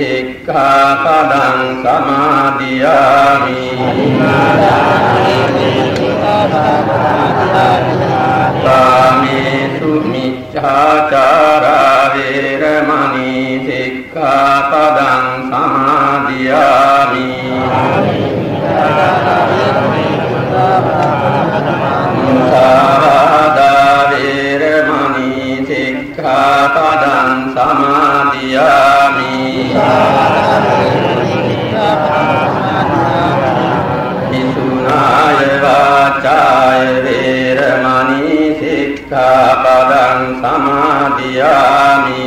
සික්ඛාපදං සමාදියාමි කාමේසු මිච්ඡාචාරා සික්ඛාපදං සමාදියාමි.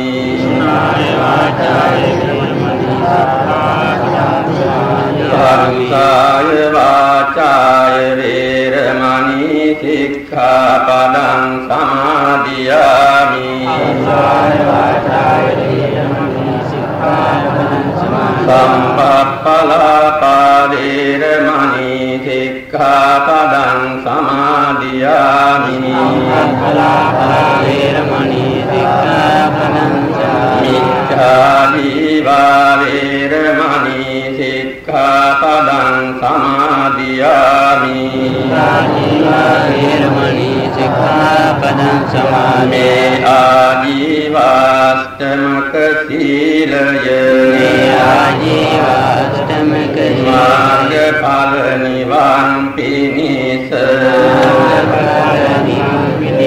පරුසාය වාචාය වේරමණී සික්ඛාපදං සමාදියාමි. සම්පප්පලාපා වේරමණී සික්ඛාපදං සමාදියාමි. මිච්ඡාදීවා වේරමණී සික්ඛාපදං සමාදියාමි මේ ආජීවාස්තමක සීලය මාර්ගඵල නිවන් පිණිස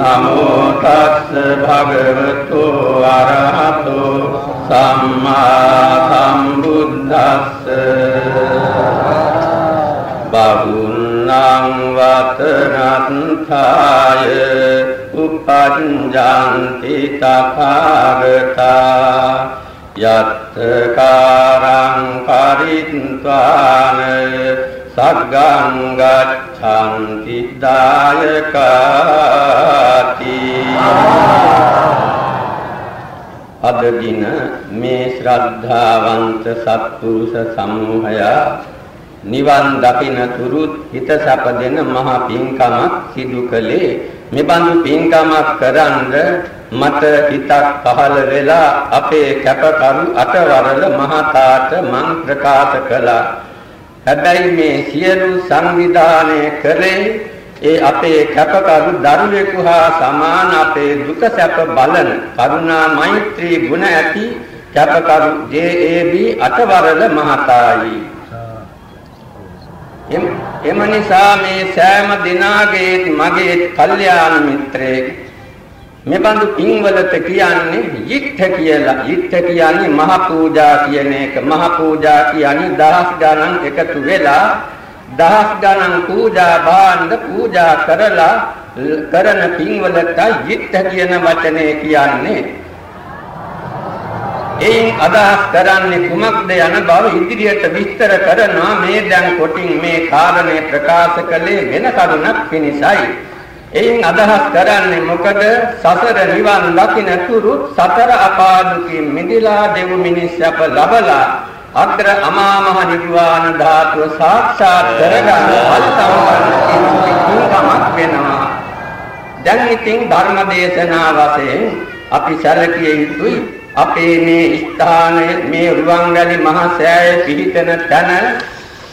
නමෝ තස්ස භගවතු අරහතු සම්මා සම්බුද්දස්ස බහුන්නං වතනත්ථාය උපඤ්ජන්ති තථාගතා යත්ත කාරං පරිත්වාන සග්ගං ගච්ඡanti දායකාති අද දින මේ ශ්‍රද්ධාවන්ත සත්පුරුෂ සමූහයා නිවන් දකින තුරුත් හිත සැපදෙන මහ පින්කමක් සිදු කළේ. මෙබඳු පින්කමක් කරන්ද මට හිතක් පහළ වෙලා අපේ කැපකරු අටවරල මහතාට මං ප්‍රකාශ කළා. හැබැයි මේ සියලු සංවිධානය කරේ ඒ අපේ කැපකරු දරුවෙකු හා සමාන අපේ දුක සැප බලන කරුණා මෛත්‍රී ගුණ ඇති කැපකරු ජේ.ඒ.බී අටවරල මහතායි. එම නිසා මේ සෑම දිනාගේ මගේ කල්යාණ මිත්‍රයෙක් මෙබඳු පින්වලට කියන්නේ yittha කියලා. yittha කියන්නේ මහ පූජා කියන එක. මහ පූජා කියන්නේ දහස් ගණන් එකතු වෙලා දහස් ගණන් පූජා භාණ්ඩ පූජා කරලා කරන පින්වලට යිත්ත කියන වචනේ කියන්නේ එයින් අදහස් කරන්නේ කුමක්ද යන බව ඉදිරියට විස්තර කරනවා මේ දැන් කොටින් මේ කාරණේ ප්‍රකාශ කළේ වෙන කරුණක් පිණිසයි. එයින් අදහස් කරන්නේ මොකද සසර නිවන් දකින්න තුරු සතර අපාදුකින් මිදලා දෙව් මිනිස් අප ලබලා අග්‍ර අමා මහ නිර්වාණ ධාතුව සාක්ෂාත් කරගන්න බල සම්පන්න වෙනවා. දැන් ඉතින් ධර්ම දේශනා වශයෙන් අපි සැලකිය යුතුයි අපේ මේ ස්ථානය මේ රුවන්වැලි මහ සෑය පිහිටන තැන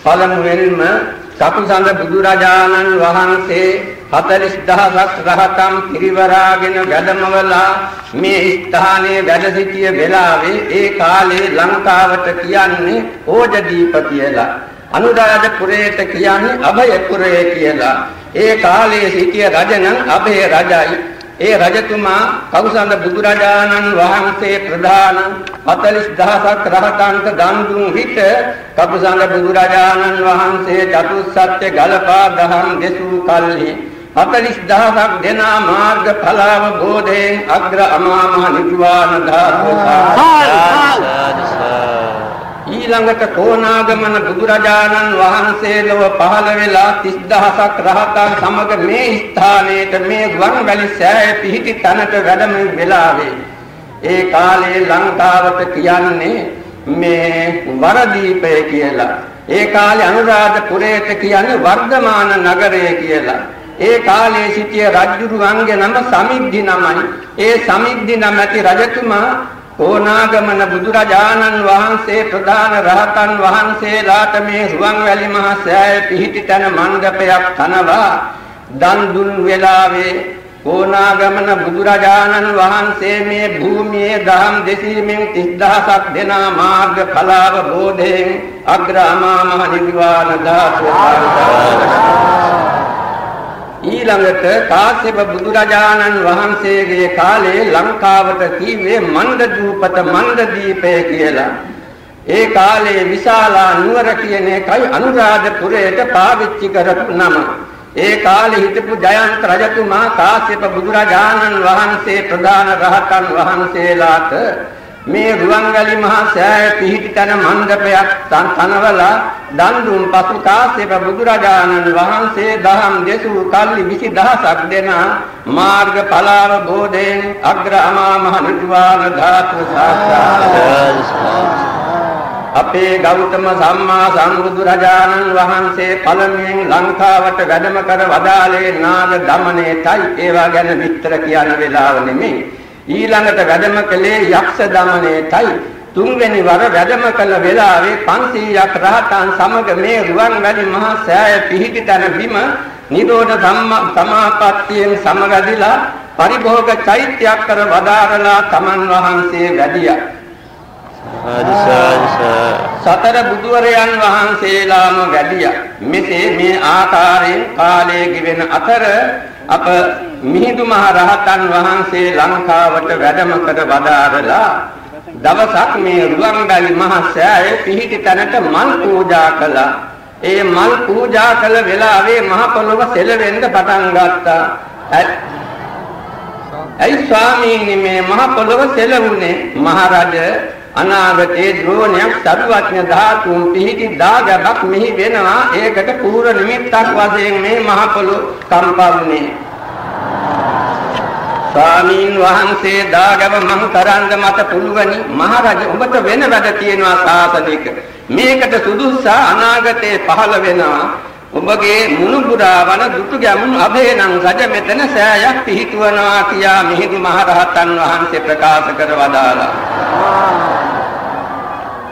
පළමුවෙන්ම සකුසඳ බුදුරජාණන් වහන්සේ 40000ක් රහතන් පිරිවරාගෙන වැඩමවලා මේ ස්ථානයේ වැඩ සිටිය වෙලාවේ ඒ කාලේ ලංකාවට කියන්නේ ඕජදීප කියලා. අනුරාධපුරයට කියන්නේ අභයපුරය කියලා. ඒ කාලේ සිටිය රජ නම් අභය රජයි. ඒ රජතුමා කවුසඳ බුදුරජාණන් වහන්සේ ප්‍රධාන 40000ක් රහතන්ට දන් දුන් විට කවුසඳ බුදුරජාණන් වහන්සේ චතුස්සත්‍ය ගලපා දහම් දෙසූ කල්හි 40000ක් දෙනා මාර්ග ඵලාව බෝධයෙන් අග්‍ර අමා මහ නිර්වාණ ධාතුව සාක්ෂාත්. ඊළඟට කොණාගමන බුදුරජාණන් වහන්සේ ලොව පහළ වෙලා 30000ක් රහතන් සමග මේ ස්ථානයේට මේ වන්වැලි සෑය පිහිටි තැනට වැඩම වෙලාවේ ඒ කාලේ ලංකාවට කියන්නේ මේ වරදීපය කියලා. ඒ කාලේ අනුරාධපුරයට කියන්නේ වර්ධමාන නගරය කියලා. ඒ කාලේ සිටිය රජුරුවන්ගේ නම සමිද්ධි නමයි. ඒ සමිද්ධි නමැති රජතුමා ඕනාගමන බුදුරජාණන් වහන්සේ ප්‍රධාන රහතන් වහන්සේලාට මේ රුවන්වැලි මහ සෑය පිහිටි තැන මණ්ඩපයක් තනවා. දන් දුන් වෙලාවේ ඕනාගමන බුදුරජාණන් වහන්සේ මේ භූමියේ දහම් දෙසීමෙන් 30000ක් දෙනා මාර්ග ඵලාව බෝධයෙන් අග්‍රාමා මහ නිර්වාණ ධාතුව ඊළඟට කාශ්‍යප බුදුරජාණන් වහන්සේගේ කාලේ ලංකාවට කීවේ මන්ද දූපත මන්ද දීපය කියලා. ඒ කාලේ විශාලා නුවර කියන එකයි අනුරාධපුරයට පාවිච්චි කරපු නම. ඒ කාලේ හිටපු ජයන්ත රජතුමා කාශ්‍යප බුදුරජාණන් වහන්සේ ප්‍රධාන රහතන් වහන්සේලාට මේ රුවන්වැලි මහා සෑය පිහිටි තන මණ්ඩපයක් තනවලා දන් දුන් පසු කාශ්‍යප බුදුරජාණන් වහන්සේ දහම් දෙසූ කල්ලි 20000ක් දෙන මාර්ග ඵලාර බෝධයෙන් අග්‍ර අමා මහ නිවාන ධාතු සාක්ෂාත්. අපේ ගෞතම සම්මා සම්බුදු රජාණන් වහන්සේ පළමුවෙන් ලංකාවට වැඩම කර වදාළේ නාග දමනයටයි ඒවා ගැන විස්තර කියන්න වෙලාව නෙමෙයි. ඊළඟට වැඩම කළේ යක්ෂ දමනයටයි. තුන්වෙනි වර වැඩම කළ වෙලාවේ 500ක් රහතන් සමග මේ රුවන්වැලි මහා සෑය පිහිටි තැන බිම නිරෝධ සමාපත්තියෙන් සමගදිලා පරිභෝග චෛත්‍යයක් කර වදාරලා තමන් වහන්සේ වැඩියා. සතර බුදුවරයන් වහන්සේලාම වැඩියා. මෙසේ මේ ආකාරයෙන් කාලය ගෙවෙන අතර අප මිහිඳු මහ රහතන් වහන්සේ ලංකාවට වැඩම කර වදාරලා දවසක් මේ රුවන්වැලි මහ සෑය පිහිටි තැනට මල් පූජා කළා. ඒ මල් පූජා කළ වෙලාවේ මහ පොළොව සෙලවෙන්න පටන් ගත්තා. ඇයි ස්වාමීනි මේ මහ පොළොව සෙලවුනේ? මහරජ අනාගතයේ ද්‍රෝණයක් සරුවඥ ධාතුන් පිහිටි දාගබක් මෙහි වෙනවා. ඒකට පූර්ව නිමිත්තක් වශයෙන් මේ මහ පොළොව කම්පවුනේ ස්වාමීන් වහන්සේ දාගම මං කරන්න මට පුළුවනි. මහරජ ඔබට වෙන වැඩ තියෙනවා සාසනික. මේකට සුදුස්සා අනාගතේ පහළ වෙනවා. ඔබගේ මුණුබුරා වන දුටු ගැමුණු අභේනම් රජ මෙතන සෑයක් පිහිටුවනවා කියා මිහිඳු මහරහතන් වහන්සේ ප්‍රකාශ කර වදාළා.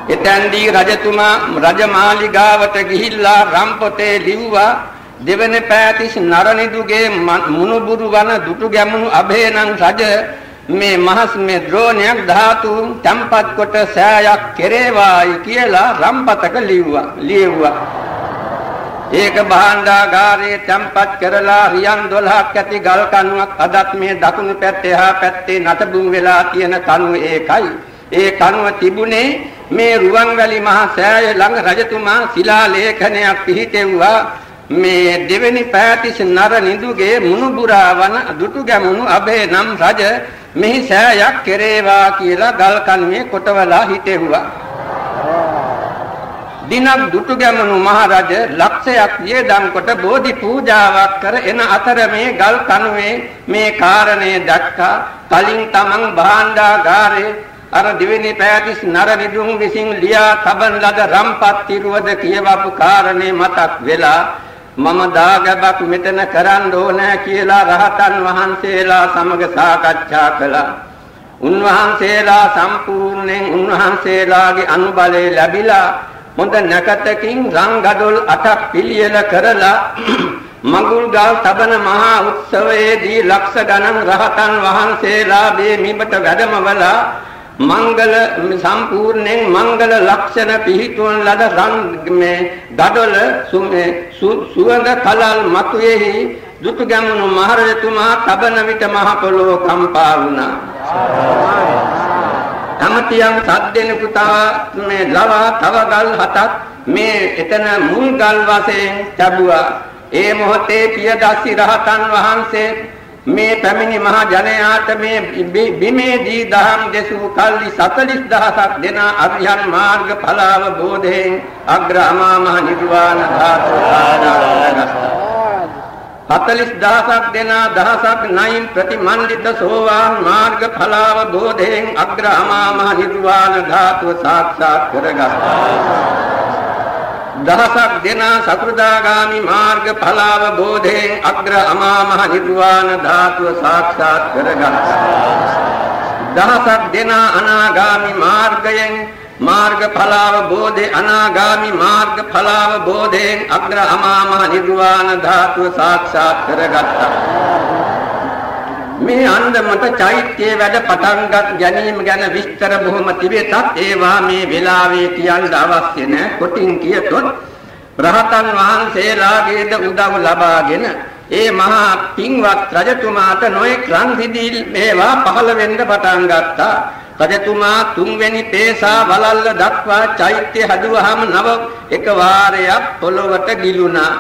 එතෙන්දී රජතුමා රජමාලිගාවට ගිහිල්ලා රම්පොතේ ලිව්වා. දෙවන පෑතිස් නරනිදුගේ මුණුබුරු වන දුටු ගැමුණු අභේනං රජ මේ මහස් මේ ද්‍රෝණයක් ධාතු තම්පත් කොට සෑයක් කෙරේවායි කියලා රම්පතක ලිව්වා ලියුවා ඒක භාණ්ඩාගාරයේ තම්පත් කරලා රියන් 12ක් ඇති ගල් කණුවක් අදත් මේ දකුණු පැත්තේ එහා පැත්තේ නටබුන් වෙලා තියෙන කණුව ඒකයි. ඒ කණුව තිබුණේ මේ රුවන්වැලි මහා සෑය ළඟ රජතුමා ශිලා ලේඛනයක් පිහිටෙව්වා මේ දෙවෙනි පෑතිස් නර නිදුගේ මුණුබුරා වන දුටු ගැමුණු අබේ නම් රජ මෙහි සෑයක් කෙරේවා කියලා ගල් කණුවේ කොටවලා හිටෙව්වා. දිනක් දුටු ගැමුණු මහරජ ලක්ෂයක් වියදම් කොට බෝධි පූජාවක් කර එන අතර මේ ගල් කණුවේ මේ කාරණේ දැක්කා කලින් තමන් භාණ්ඩාගාරේ අර දෙවෙනි පෑතිස් නර නිදුන් විසින් ලියා තබන ලද රම්පත් තිරුවද කියවපු කාරණේ මතක් වෙලා මම දාගැබක් මෙතන කරන්න ඕනෑ කියලා රහතන් වහන්සේලා සමග සාකච්ඡා කළා. උන්වහන්සේලා සම්පූර්ණයෙන් උන්වහන්සේලාගේ අනුබලය ලැබිලා හොඳ නැකතකින් රංගඩොල් අටක් පිළියෙල කරලා මඟුල් ගල් තබන මහා උත්සවයේදී ලක්ෂ ගණන් රහතන් වහන්සේලා මේ මිබට වැඩමවලා මංගල සම්පූර්ණයෙන් මංගල ලක්ෂණ පිහිටුවන ලද රන් මේ ගඩොල සුවඳ කලල් මතුවේහි දුටු ගැමුණු මහරජතුමා තබන විට මහ පොළොව කම්පා වුණා. තමතියන් සද්දෙනකු තව මේ ලවා තව ගල් හතක් මේ එතන මුල් ගල් වශයෙන් ලැබුවා. ඒ මොහොතේ පියදස්සි රහතන් වහන්සේ මේ පැමිණි මහ ජනයාට මේ බිමේදී දහම් දෙසූ කල්ලි 40000ක් දෙන අරියන් මාර්ග ඵලාව බෝධයෙන් අග්‍ර අමා මහ නිර්වාණ ධාතු ආදානස්ත 40000ක් දෙන දහසක් නයින් ප්‍රතිමන්දිත සෝවාන් මාර්ග ඵලාව බෝධයෙන් අග්‍ර අමා මහ නිර්වාණ ධාතුව සාක්ෂාත් කරගත්තා. දහසක් දෙනා සකෘදාගාමි මාර්ග ඵලාව බෝධයෙන් අග්‍ර අමා මහ නිර්වාණ ධාතුව සාක්ෂාත් කරගත්තා. දහසක් දෙනා අනාගාමි මාර්ගයෙන් මාර්ග ඵලාව බෝධේ අනාගාමි මාර්ග ඵලාව බෝධයෙන් අග්‍ර අමා මහ නිර්වාණ ධාතුව සාක්ෂාත් කරගත්තා. මේ අන්දමට චෛත්‍යයේ වැඩ පටන්ගත් ගැනීම ගැන විස්තර බොහොම තිබෙතත් ඒවා මේ වෙලාවේ කියන්න අවශ්‍ය නැහැ. කොටින් කියතොත් රහතන් වහන්සේලාගේද උදව් ලබාගෙන ඒ මහා පින්වත් රජතුමාට නොයෙක් රන් සිදිල් මේවා පහළ වෙන්න පටන් ගත්තා. රජතුමා තුන්වෙනි පේසා වලල්ල දක්වා චෛත්‍ය හදුවහම නව එක වාරයක් පොළොවට ගිලුණා.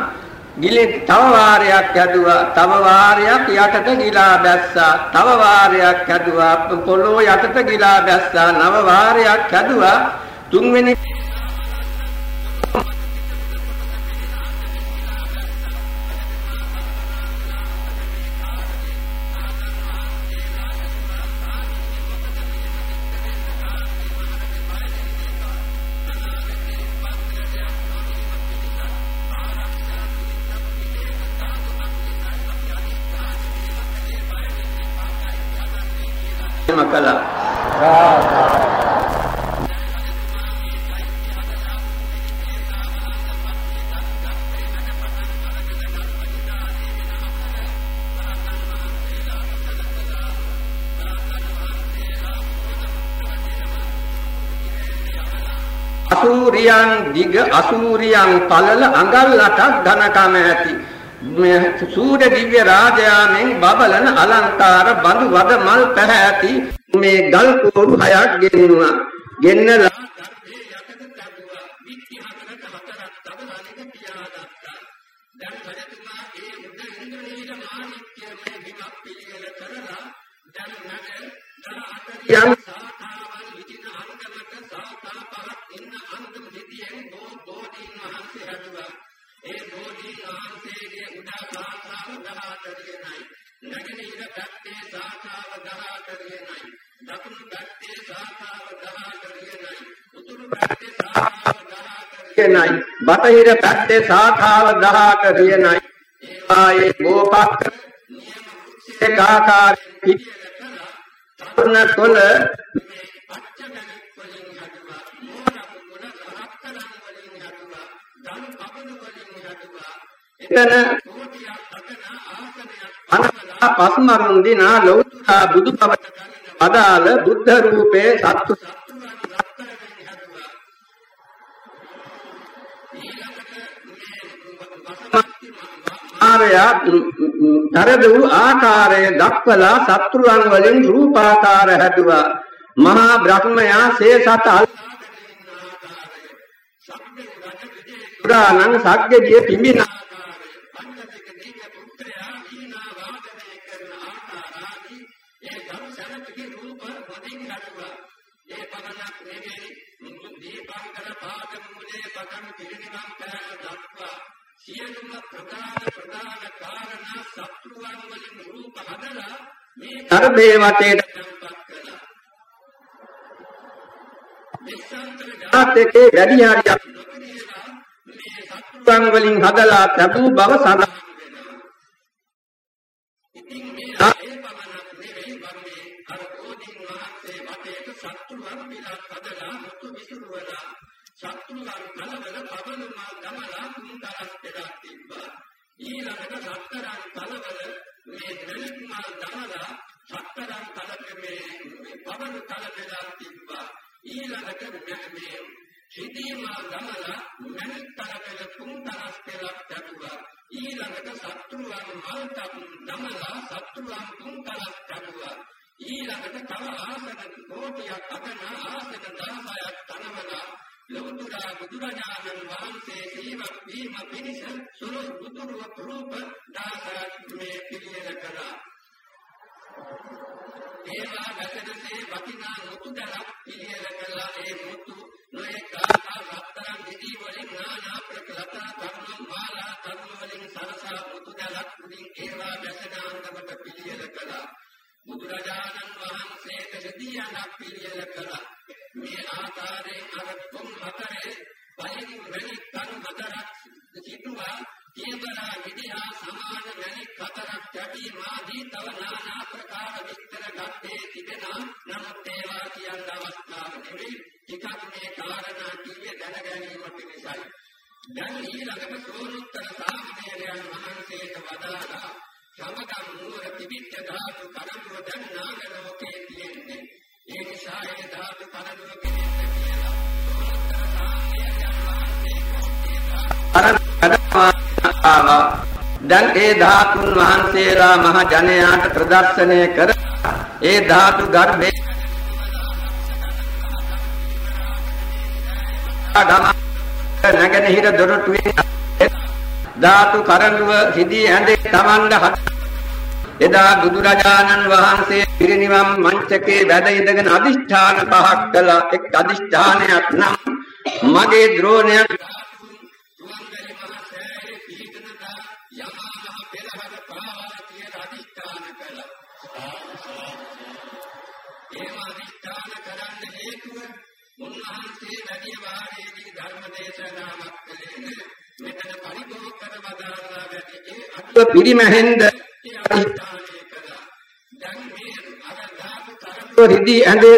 ගිලේ තව වාරයක් හැදුවා තව වාරයක් යටට ගිලා බැස්සා තව වාරයක් හැදුවා පොළොව යටට ගිලා බැස්සා නව වාරයක් හැදුවා තුන්වෙනි කළා. අසූරියන් දිග අසූරියන් පළල අඟල් 8ක් ඝනකම ඇති සූර්ය දිව්‍ය රාජයාණන් බබලන අලංකාර බඳු වද මල් පැහැති මේ ගල් කෝරු හයක් ගෙන්නුවා. ගෙන්නලා යම් කියනයි බටහිර පැත්තේ ශාඛාව 18 කියනයි ආයේ ගෝපක් ඒකාකාරී තරුණ තොල එතන අනලා පස්මරුන් දිනා ලෞතුරා බුදු බවට අදාළ බුද්ධ රූපේ සත්තු ආරයා තරද වූ ආකාරය දක්වලා සත්‍රුවන් වලින් රූපාකාර හැදුවා මහා බ්‍රහ්මයා සේසත පුරාණං සග්ගදිය පිඹින සියලුම ප්‍රධාන ප්‍රධාන කාරණා සත්‍රුවන් වලින් රූප හදලා මේ තරබේ වටේට මෙසන්තර ජාතකේ වැඩි හරියක් මේ සත්‍රුවන් වලින් හදලා ලැබූ බව සඳහන් වෙනවා. ඉතින් මේ ඒ පමණක් නෙවෙයි වන්නේ අර බෝධින් වහන්සේ වටේට සත්‍රුවන් විලා හදලා මුතු විසුරුවලා සත්‍රුවන් කලවල පවනුමා ගමලා කුන්තරස් පෙරක් තිබ්බා. ඊළඟට සත්තරන් කලවල මේ දෙලික් මල් දමලා සත්තරන් කලක මේ පවනු කල පෙරක් තිබ්බා. ඊළඟට මේ සිටීමා ගමලා මනික් කලකල කුන්තරස් පෙරක් තිබුණා. ඊළඟට සත්‍රුවන් මල්තක් දමලා සත්‍රුවන් කුන්තරස් තිබුණා. ඊළඟට තව ආසන කෝටියක් අගන ආසන 16ක් තනවලා ලෞතුරා බුදුරජාණන් වහන්සේ සීමක් වීම පිණිස සුළු බුදුරුව රූප දාසයක් මේ පිළියෙල කළා. ඒවා වැසෙනසේ වටිනා මුතු දලක් පිළියෙල කළා ඒ මුතු නොයේ කාකා රත්තරන් විදී වලින් නානා ප්‍රකලතා කර්ම මාලා කර්ම වලින් සරසා මුතු දලක් උඩින් ඒවා වැසෙන අන්දමට පිළියෙල කළා. බුදුරජාණන් වහන්සේට සිටියනක් පිළියෙල කළා. මේ ආකාරයෙන් අර තුන් හතරේ පහින් වැනි තන් හතරක් සිටුවා කේවලා විදිහා සමාන වැනි හතරක් කැටි මාදී තව নানা ප්‍රකාර විස්තර ගත්තේ තිබෙනා නමුත් ඒවා කියන්න අවස්ථාව නෙවෙයි ටිකක් මේ කාරණා කීය දැන ගැනීමට නිසායි දැන් ඊළඟට සෝනුත්තර සාමණේරයන් වහන්සේට වදාළා සමගම් නුවර පිටිච්ච ධාතු කරමුව දැන් නාග ලෝකේ තියෙන්නේ ඒ නිසා ඒ ධාතු කරමුව කෙරෙන්න කියලා සෝනුත්තර සාමණේරයන් වහන්සේ දැන් ඒ ධාතුන් වහන්සේලා මහ ජනයාට ප්‍රදර්ශනය කර ඒ ධාතු ගර්භේ නැගෙනහිර දොරටුවේ ධාතු කරඬුව හිදී ඇඳේ තමන්ද එදා බුදුරජාණන් වහන්සේ පිරිනිවන් මංචකේ වැඩ ඉඳගෙන අදිෂ්ඨාන පහක් කළා. එක් අදිෂ්ඨානයක් නම් මගේ ද්‍රෝණයක් දේශනාවක් කළේ මෙතන පරිභෝග කර වදාරලා වැඩි ඒ අතුව පිරිමැහෙන්ද අධිෂ්ඨානය කළා. දැන් මේ අර ධාතු කරඬුව රිදී ඇඳේ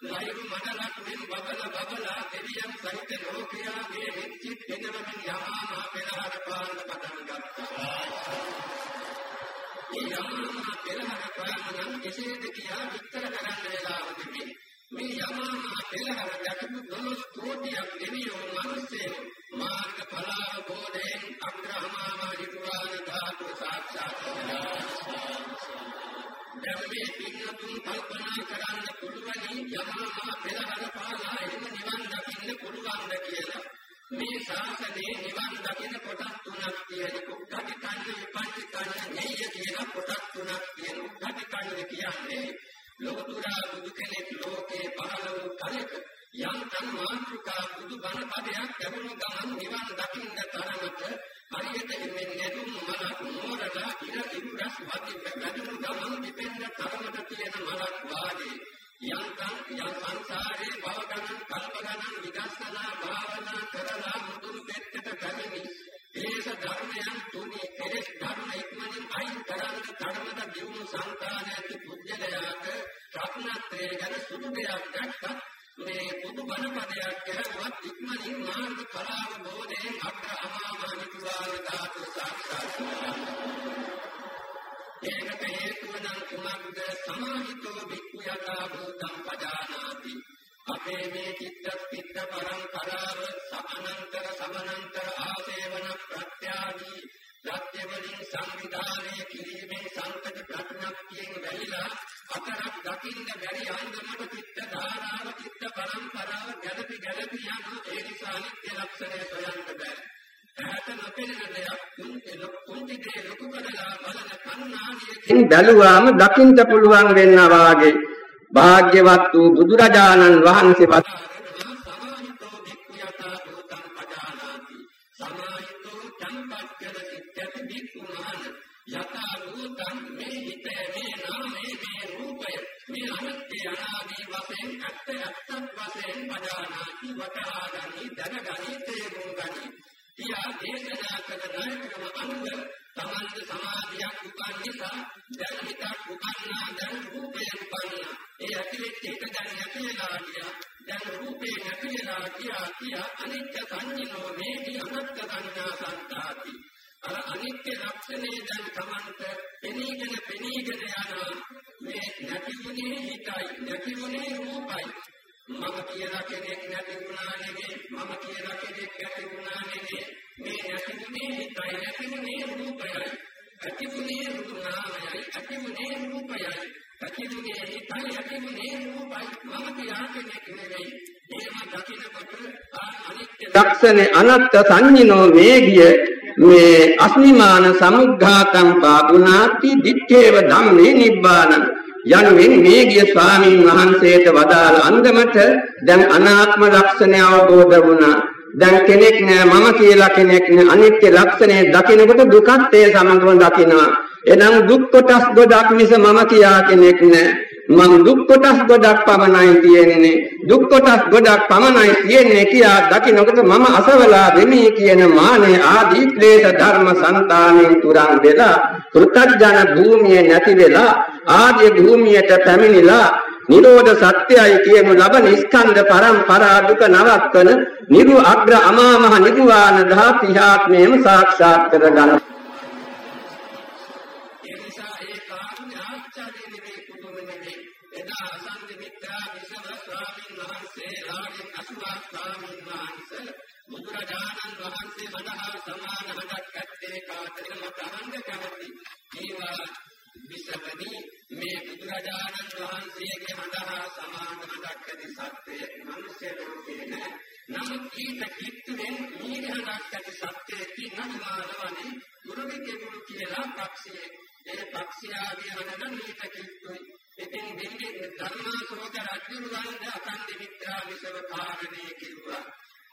බබලා ලයිරු මඩලක් මෙන් බබල බබලා දෙවියන් සහිත ලෝකයාගේ හිච්චිත් වෙනවමින් යමාමා පෙරහර පාන්න පටන් ගත්තා. ඒ යමාමා පෙරහර පාන්න නම් කෙසේද කියා විස්තර කරන්න වෙලාව තිබේ. මේ යමාමා පෙරහර දැකපු දොළොස් කෝටියක් දෙවියෝ මිනිස්සෙෝ මාර්ග ඵලාව බෝධයෙන් අග්‍රහමාමා හිතුවාන ධාතු සාක්ෂාත් කළා. දැන් මේ පින්නතුන් කල්පනා කරන්න පුළුවන් යමහා පෙරහර පාලා එහෙම නිවන් දකින්න පුළුවන්ද කියලා. මේ ශාසනයේ නිවන් දකින්න කොටස් තුනක් තියෙනවා. උද්ධටිකන්න, විපංචිකන්න, නෙය්‍ය කියන කොටස් තුනක් තියෙනවා. උද්ධටිකන්න කියන්නේ ලෝතුරා බුදු කෙනෙක් ලෝකේ පහළ වූ කලක යන්තම් මාත්‍රිකා බුදු බණ පදයක් ලැබුණු ගමන් නිවන් දකින්න තරමට හරියට එන්නේ නැතුම් මලක් මෝරලා ඉර ඉරුරස් වති වැදුණු ගමන් පිපෙන්න තරමට තියෙන මලක් වාගේ. යන්තම් යම් සංසාරේ භව ගණන් කල්ප ගණන් විදර්ශනා භාවනා කරලා මුදුන් පෙත්තට පැමිණි. ඒස ධර්මයන් තුනි කෙලෙස් ධර්ම ඉක්මනින් අයින් කරන්න තරමට දියුණු සංකාන ඇති පුජ්‍යලයාට රත්නත්‍රය ගැන සුදු දෙයක් දැක්කත් මේ බුදු බණ පදයක් ගැහුවත් ඉක්මනින් මාර්ග ඵලාව බෝධයෙන් අග්‍ර අමාමහ නිතුරාල ධාතු සාක්ෂාත් ඒකට හේතුව නම් කුමක්ද? සමාහිතෝ වික්ඛු යථා භූතං පජානාති. අපේ මේ චිත්ත පිට පරම්පරාව සමනන්තර සමනන්තර ආසේවන ප්‍රත්‍යාදී ප්‍රත්‍ය වලින් සංවිධානය කිරීමෙන් සංකත ප්‍රඥප්තියෙන් වැළිලා අතරක් දකින්න බැරි අන්දමට චිත්ත ධාරාව චිත්ත පරම්පරාව ගැළපි ගැළපි යන ඒ නිසා අනිත්‍ය ලක්ෂණය සොයන්න බෑ. ඇහැට නොපෙනෙන දෙයක් කුංචි කුංචි දේ ලොකු කරලා බලන කන්නාඩියකින් බැලුවාම දකින්න පුළුවන් වෙනවා වාගේ භාග්‍යවත් වූ බුදුරජාණන් වහන්සේ යථා වශයෙන් පදානාති වටහා ගනි දැනගනි තේරුම් ගනි. කියා දේශනා කළ නායකම අනුව තමන්ද සමාධියක් උපන් නිසා දැන් හිතක් උපන්නා දැන් රූපය උපන්නා. ඒ ඇතිවෙච්ච එක දැන් නැතිලා ගියා. දැන් රූපේ නැතිලා ගියා කියා අනිත්‍ය සංඥෝ මේටි අනත්ත සංඥා සත්‍තාති. අර අනිත්‍ය ලක්ෂණේ දැන් Tamanට පෙනීගෙන පෙනීගෙන යනවා. මේ නැතිුනේ හිතයි නැතිුනේ රූපයි. මම කියලා කෙනෙක් නැති වුණා නෙවෙයි මම කියලා කෙනෙක් නැති වුණා නෙවෙයි මේ නැතිුනේ හිතයි. නැතිුනේ රූපයයි. ඇතිුනේ නාමයයි ඇතිුනේ රූපයයි. ඇතිුනේ හිතයි. ඇතිුනේ රූපයි. මම කියලා කෙනෙක් නෙවෙයි එහෙම දකිනකොට ආ අනිත්‍ය දක්ෂනේ අනත්ත් සංඤිනෝ වේගිය මේ අස්මිමාන සමුග්ඝාතං පාපුනාති දිත්තේව ධම්මේ නිබ්බාන. යනුවෙන් මේ ගිය ස්වාමීන් වහන්සේට වදාළ අන්දමට දැන් අනාත්ම ලක්ෂණය අවබෝධ වුණා. දැන් කෙනෙක් නෑ මම කියලා කෙනෙක් නෑ. අනිත්‍ය ලක්ෂණය දකිනකොට දුකත් ඒ සමගම දකිනවා. එනම් දුක් කොටස් ගොඩක් මිස මම කියා කෙනෙක් නෑ. මං දුක් කොටස් ගොඩක් පමණයි තියෙන්නේ. දුක් කොටස් ගොඩක් පමණයි තියෙන්නේ කියා දකින්නකොට මම අසවලා වෙමි කියන මානෙ ආදී ක්ලේශ ධර්ම సంతානෙන් තුරන් වෙලා කෘතඥ භූමිය නැති වෙලා ආර්ය භූමියට පැමිණිලා නිරෝධ සත්‍යයි කියනු ලබන ස්කන්ධ පරම්පරා දුක නවත්වන නිරු අග්‍ර අමා මහ නිර්වාණ ධාතිහාත්මයම සාක්ෂාත් කරගන්න. ඇති සත්‍යය මිනිස්ය ලෝකේ නෑ. නමුත් ඊට කිත්තුවෙන් ඊට හදක් ඇති සත්‍යය කිනමානවනේ ගුරුවිකෙකුළු කියලා පක්ෂියේ. ඒ පක්ෂියාගේ හදන ඊට කිත්තුයි. ඉතින් දෙන්නේ ධර්මාසෝක රජුරුවන් අකන්ද මිත්‍රා විසව කාරණේ කිව්වා.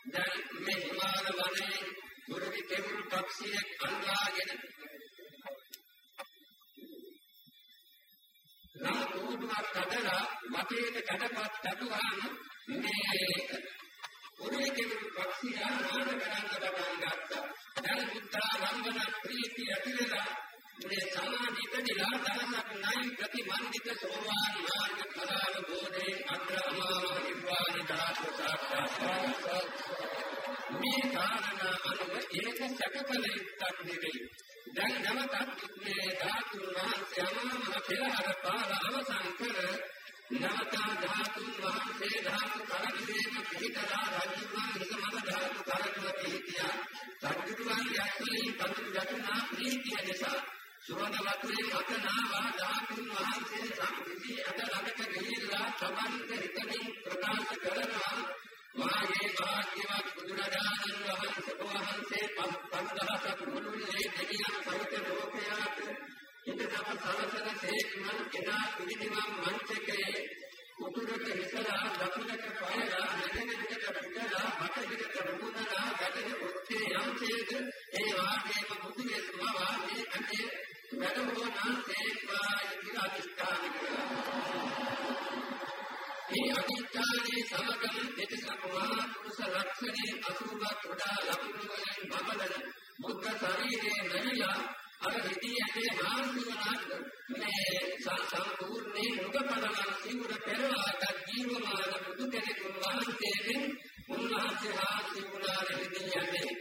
දැන් මේ හිමාල වනයේ මුරුවි කෙවුල් පක්ෂියෙක් නම් කෝඩුවක් කඩලා වටේට කඩපත් කඩුවාම මේ මුරුවි කෙවුල් පක්ෂියා නාන කරන්න පටන් ගත්තා. දැන් පුත්‍රා වන්දන ප්‍රීතිය ඇතිවෙලා මේ සමාධි ඉපදිලා දවසක් නයි ප්‍රතිමන්දිත සෝවාන් මාර්ග ඵලාව බෝධේ අග්‍රහමා නිර්වාණ දාස සාක්ෂාත් මේ කාරණා අනුව ඒක සැකකල යුක්තක් නෙවෙයි. දැන් නැවතත් මේ ධාතුන් වහන්සේ අමාමහ පෙරහර පාල අවසන් කර නවතා ධාතුන් වහන්සේ ධාතු කරගිරීම පිළිතලා රජුන් හිතමද ධාතු කරගල පිළිතියා. සත්‍යුරුවන් යක්ෂලී පතුරු යතුනා ප්‍රීතිය නිසා සුවඳ වතුරේ අතනාවා ධාතුන් වහන්සේ සම්පූර්ණ අත ළඟට ගිහිල්ලා සමන්ත හිතමින් ප්‍රකාශ කරනවා මාගේ භාග්‍යවත් බුදුරජාණන් ඉදසප සලසන සේක්මන් එදා පිළිදිවම් මංචකයේ උතුරට විසලා දකුණට පයලා නැගෙනහිරට පිටලා බටහිරට රුමුණලා ගැටෙන ඔත්තේ යම්සේද ඒ වාගේම බුදුරෙස් මවා මේ අනේ වැඩවුණා සේක්වා ඉතිරි අධිෂ්ඨාන කළා මේ අදිත්‍යාවේ සමගම දෙතිසක් මහා පුරුෂ ලක්ෂණේ අසුභක් වඩා ලකුණු වලින් බබලන බුද්ධ ශරීරයේ නැමිලා අර හිතේ ඇගේ මානසිකනාත් මේ සම්පූර්ණේ මුගපදවන් සිවුර පෙරවාට ජීවමාන බුදු කෙනෙකුන් වහන්සේගෙන් උන්වහන්සේ හා සිවුරාර හිතේ යන්නේ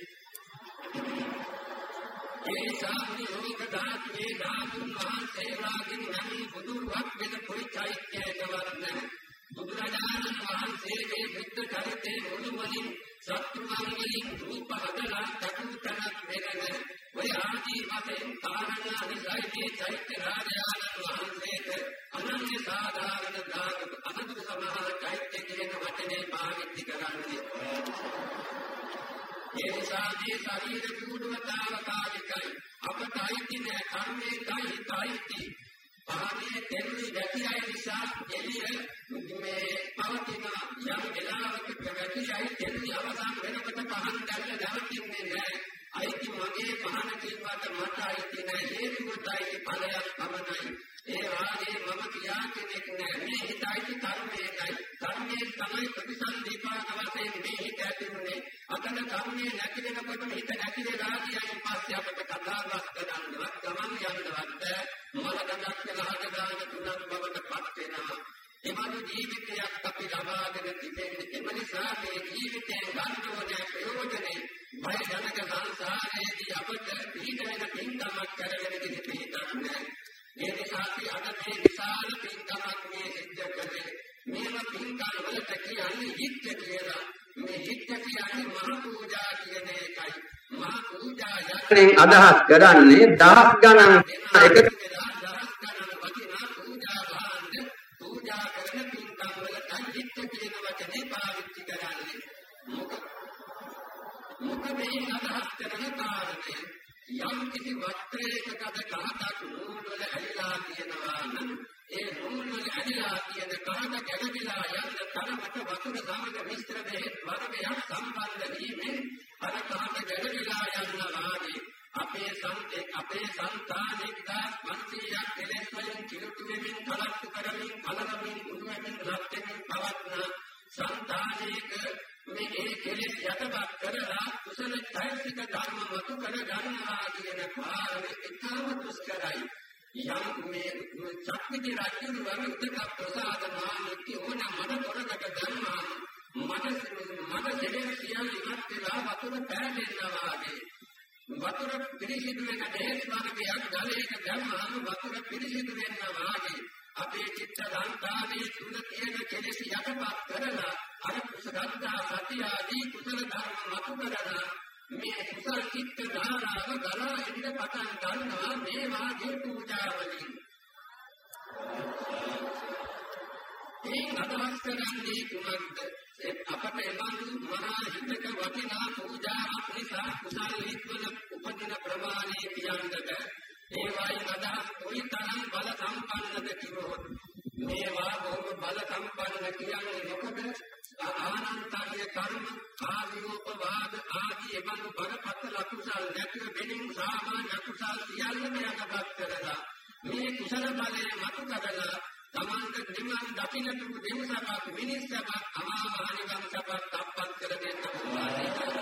ඒ සාමි ලෝක ධාතුවේ ධාතුන් වහන්සේලාගෙන් නම් බුදුරුවක් වෙන කොයි චෛත්‍යයකවත් නැහැ බුදුරජාණන් වහන්සේගේ බුද්ධ චරිතේ මුළුමනින් සත්‍රුවන් වලින් රූප හදලා තතු තනක් වෙනද ඔය ආදී වශයෙන් කාරණා නිසයි මේ චෛත්‍ය රාජයාණන් වහන්සේට අනන්‍ය සාධාරණ ධාතු අනතුරු සමහර චෛත්‍ය කියන වචනේ පාවිච්චි කරන්නේ. ඒ නිසා මේ ශරීර කූඩුවතාවකාලිකයි. අපට අයිති නෑ කර්මයටයි හිතයිති. පහනේ දෙන්නේ නැති අය නිසා එළිය මේ පවතින යම් වෙලාවක පැවතියි දෙන්නේ අවසන් වෙනකොට පහන් දැල්ල නැවතින්නේ නෑ. අයිති මගේ පහන කිව්වට මට අයිති නෑ. හේතුවටයි ඵලයක් පමණයි. ඒ වාගේ මම කියා කෙනෙක් නෑ. මේ හිතයි කර්මයයි කර්මයේ තමයි ප්‍රතිසන්දීපාක වශයෙන් මේ හිත ඇතිුනේ අතන කර්මයේ නැති වෙනකොට හිත නැති වෙලා ගියයින් පස්සේ අපිට කතාවක් කරන්නවත් ගමන් යන්නවත් මොන ගඳක් වෙලාද ගාන තුනක් බවට පත් වෙනවා. එවැනි ජීවිතයක් අපි ලබාගෙන තිබෙන්නේ එම නිසා මේ ජීවිතයෙන් ගන්න ඕනේ ප්‍රයෝජනේ බය ජනක සංසාරයේදී අපට පිළිදෙන පින්කමක් කරගෙන ඉති පිටක් නැහැ. ඒ නිසා අපි අද මේ විශාල පින්කමක් මේ සිද්ධ කළේ. මේව පින්කම් වලට කියන්නේ හිත් කියලා. මේ හිත් කියන්නේ මහ පූජා කියන එකයි. මහ පූජා යන්නේ අදහස් කරන්නේ දහස් ගණන් එකතු යම් කිසි වස්ත්‍රයක කඩකට නූල් වල ඇලිලා තියෙනවා නම් ඒ නූල් වල ඇලිලා තියෙන කඩ ගැළවිලා යන තරමට වතුර සමග මිශ්‍ර බෙහෙත් වර්ගයක් සම්බන්ධ වීමෙන් අර කඩ ගැළවිලා යන වාගේ අපේ සංතේ අපේ సంతානෙක 1500ක් කෙලෙස් වලින් කිලුට වෙමින් කලක් කරමින් කලනමින් උණුවමින් රත් වෙමින් පවත්න సంతානෙක මේ ඒ කෙලෙස් යටපත් කරලා කුසල චෛතසික ධර්ම මතු කර ගන්නවා කියන කාරණේ ඉතාම දුෂ්කරයි. යම් මේ චක්විති රාජ්‍යන වර උදක ප්‍රසාද මානික ඕන මඩ තොරකට ධර්මා මඩ මඩ දෙලේ සියල්ල ඉවත් වෙලා වතුර පෑදෙනවා වගේ. වතුර පිරිසිදු වෙන දෙයක් වගේ ගලයක ධර්මාම වතුර පිරිසිදු වෙනවා වගේ. අපේ චිත්ත ලංකාවේ තුල තියෙන කෙලෙස් යටපත් කරලා අර කුසලතා සතිය ආදී කුසල ධර්ම මතු කරලා මේ කුසල චිත්ත ධාරාව ගලා එන්න පටන් ගන්නවා මේ වාගේ පූජාවලින්. මේ අදහස් කරන්නේ කුමක්ද? අපට එබඳු මහා හිතක වටිනා පූජාවක් නිසා කුසල හිත්වල උපදින ප්‍රමාණය කියන්නට ඒ වයි අදහස් කොයිතරම් බල සම්පන්නද කිව්වොත් මේවා බොහොම බල සම්පන්න කියන්නේ මොකද? ආනන්තර්ය කර්ම ආවිෝපවාද ආදී එබඳු බරපතල අකුසල් නැතිව වෙනින් සාමාන්‍ය අකුසල් සියල්ලම යටපත් කරලා මේ කුසල බලය මතු කරලා තමන්ට නිවන් දකින්නට දෙවසක් මිනිස්සක් අමාමහ නිවන් සපත් අත්පත් කර දෙන්න පුළුවන්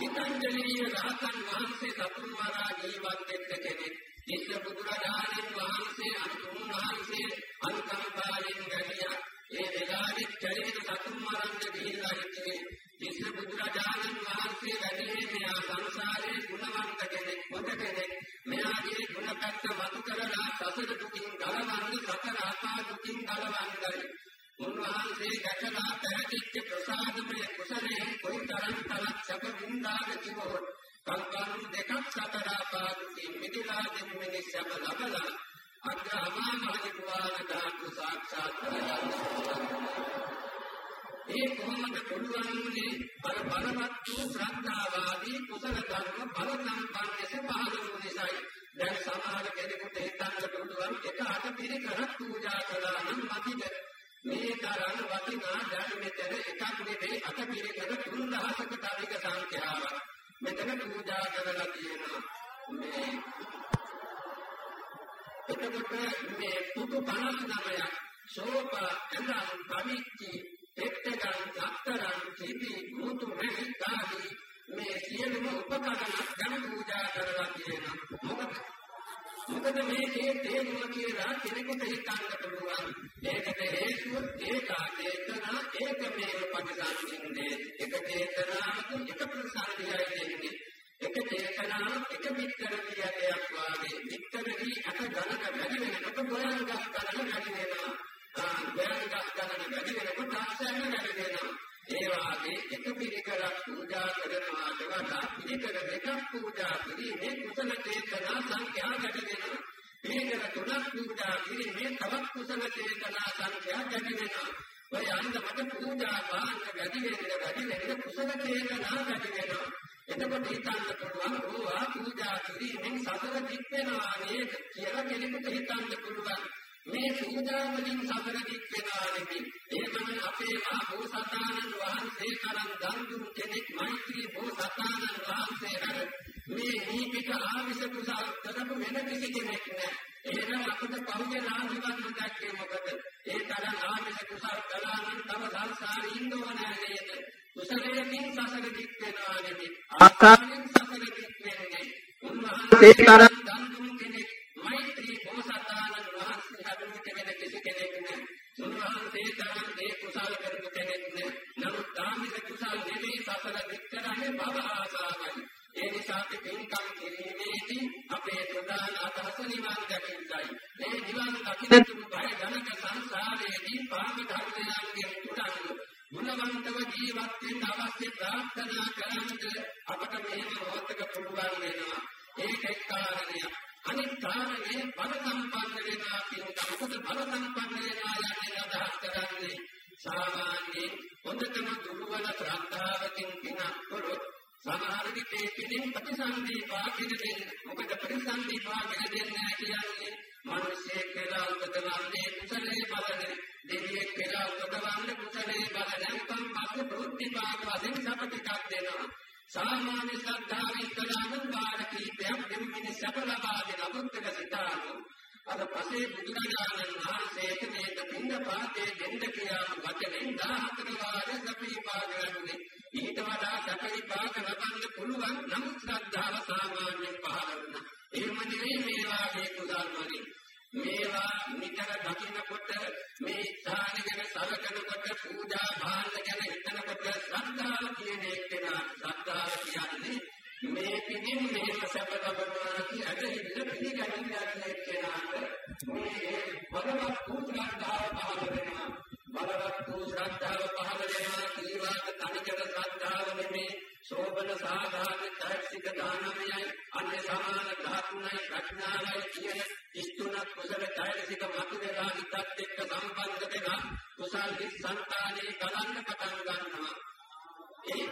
ගීතාංජලිය රහතන් වහන්සේ සතුන් මරා ජීවත් වෙච්ච කෙනෙක්. ඉස්ස බුදුරජාණන් වහන්සේ අනුතුන් වහන්සේ අනුකම්පාවෙන් ගියා. ඒ වෙලාවෙත් කලේද සතුන් මරන්න ගිහිල්ලා ඉන්නේ. ඉස්ස බුදුරජාණන් වහන්සේ වැඩේ මෙයා සංසාරේ ගුණවන්ත කෙනෙක්, හොඳ කෙනෙක්. මෙයාගේ ගුණ පැත්ත මතු කරලා සසර දුකින් ගලවන්න, සතර ආපා දුකින් ගලවන්නයි. උන්වහන්සේ දැකලා පැහැදිච්ච ප්‍රසාදමය කුසලයේ කොයිතරම් තරක් සැප වින්දාද කිව්වොත් කල්පන දෙකක් සතර පාදුකින් මිදිලා දෙන්නේ සැප ලබලා අග්‍රහමා මහනිවාන ධාතු සාක්ෂාත් කරගන්න. ඒ කොහොමද පුළුවන් වුනේ අර බලවත් වූ ශ්‍රද්ධාවාදී කුසල ධර්ම බල සම්පන්නස පහළ වූ නිසායි. දැන් සමහර කෙනෙකුට හිතන්න පුළුවන් එක අට පිළිකරක් පූජා කළා නම් මතිද මේ තරම් වටිනා දැන් මෙතන එකක් නෙවෙයි අතපිරිකර 3000කට අධික සංඛ්‍යාවක් මෙතන පූජා කරලා තියෙනවා මේ එතකොට මේ පුතු 59ක් ශෝප එනම් පවිච්චි එක්තගන් අක්තරන් කිපි මුතු මෙහිතාවි මේ සියලුම උපකරණ ගැන පූජා කරලා තියෙනවා මොකද මොකද මේකේ තේරුම කියලා කෙනෙකුට හිතන්න පුළුවන්. ඒකට හේතුව ඒකාදේශනා ඒකමේව පටිසංසින්දේ. එක චේතනාවක එක ප්‍රසාරියයි දෙන්නේ. එක චේතනාවක් එක පිටර කියයක් වාගේ. පිටරදී අට ගණක වැඩි වෙනකොට ගොයන් ගස් ගණන වැඩි වෙනවා. ආ ගොයන් ගස් ගණන වැඩි වෙනකොට ආසන්න වැඩි වෙනවා. ඒ වාගේ එක පිළිකරක් පූජා කරනවාට වඩා පිළිකර දෙකක් පූජා කිරීමේ කුසල චේතනා සංඛ්‍යා වැඩි වෙනවා. පිළිකර තුනක් පූජා කිරීමේ තවත් කුසල චේතනා සංඛ්‍යා වැඩි වෙනවා. ඔය අන්දමට පූජා බාන්න වැඩි වෙන්න වැඩි වෙන්න කුසල චේතනා වැඩි වෙනවා. එතකොට හිතන්න පුළුවන් ඕවා පූජා කිරීමෙන් සසර දික් වෙනවා නේද කියලා කෙනෙකුට හිතන්න පුළුවන්. මේ පූජා වලින් සසර දික් වෙනවා නෙමෙයි. ඒකම අපේ මහා බෝසතාණන් වහන්සේ තරම් දන් දුන් කෙනෙක් මෛත්‍රී බෝසතාණන් වහන්සේ හර මේ නීතික ආවිෂ කුසල් කරපු වෙන කිසි කෙනෙක් නෑ. එහෙනම් අපිට පෞද්ගල ආධිපත්‍ය දැක්කේ මොකද? ඒ තරම් ආමිෂ කුසල් කළා නම් තව සංසාරේ ඉන්න ඕනේ නේද? කුසලයෙන් සසර දික් වෙනවා නෙමෙයි. ආකාරයෙන් සසර දික් වෙන්නේ. උන්වහන්සේ තරම් දන් දුන් කෙනෙක් මෛත්‍රී බෝසතාණන් වහන්සේ හදුන කෙනෙක් කිසි කෙනෙක් නෑ. උන්වහන්සේ තරම් ඒ කුසල කරපු කෙනෙක් නෑ. නමුත් ආමිෂ කුසල් නෙමෙයි සසර දික් කරන්නේ භව ආසාවයි. ඒ නිසා අපි පින්කම් කිරීමේදී අපේ ප්‍රධාන අදහස නිවන් දැකීමයි. මේ නිවන් දකින්න තුරු බය ජනක සංසාරයේදී පාප ධර්මයන්ගෙන් තුරන් ගුණවන්තව ජීවත් වෙන්න අවශ්‍ය ප්‍රාර්ථනා කරනද අපට මේ මොහොතක පුළුවන් වෙනවා. ඒකයි කාරණය. අනිත් කාරණේ බල සම්පන්න වෙනවා පින්කම් කොට බල සම්පන්න වෙනවා යන්නේ ඒ පිටින් ප්‍රතිසන්දීපා පිළිදෙන්න. මොකද ප්‍රතිසන්දීපා පිළිදෙන්න කියන්නේ මිනිස්සේ කියලා උපදවන්නේ කුසලයේ බලන, දෙවියෙක් කියලා උපදවන්නේ කුසලයේ බලන. නැත්නම් පස්සේ ප්‍රතිපාක වශයෙන් සපටිකක් දෙනවා. සාමාන්‍ය ශ්‍රද්ධාවෙන් කළාම වාර කීපයක් දෙමිනි සැප ලබා දෙන අමුත්තක සිතානු. අද පසේ බුදුරජාණන් වහන්සේට මේක පින්ද පාතේ දෙන්න කියලා වචනෙන් 14 වාරයක් සපීපාක ලැබුණේ. ඊට වඩා සැප විපාක ලබන්න පුළුවන් නම් ශ්‍රද්ධාව සාමාන්‍යයෙන් පහළ වුණා. එහෙම නෙවෙයි මේ වාගේ කුසල් වලින්. මේවා නිතර දකින්නකොට මේ ස්ථාන ගැන සලකනකොට පූජා භාණ්ඩ ගැන හිතනකොට ශ්‍රද්ධාව කියන එක නා ශ්‍රද්ධාව කියන්නේ මේ පිටින් මේක සැප ලබනවා කියන හිත පිළිගන්න යන එක්කෙනාට මේ බලවත් පූජා ශ්‍රද්ධාව පහළ වෙනවා. බලවත් වූ ශ්‍රද්ධාව පහළ වෙනවා කීවාට තනිකර ශ්‍රද්ධාව නෙමේ සෝබන සාධාන තරක්ෂික දානමයයි අන්‍ය සමාන ධාතුණයි ප්‍රඥාවයි කියන ඉස්තුනක් කුසල ඡායසික මතු වෙලා හිතත් එක්ක සම්බන්ධ වෙලා කුසල් හිස් සංකානේ ගලන්න පටන් ගන්නවා ඒ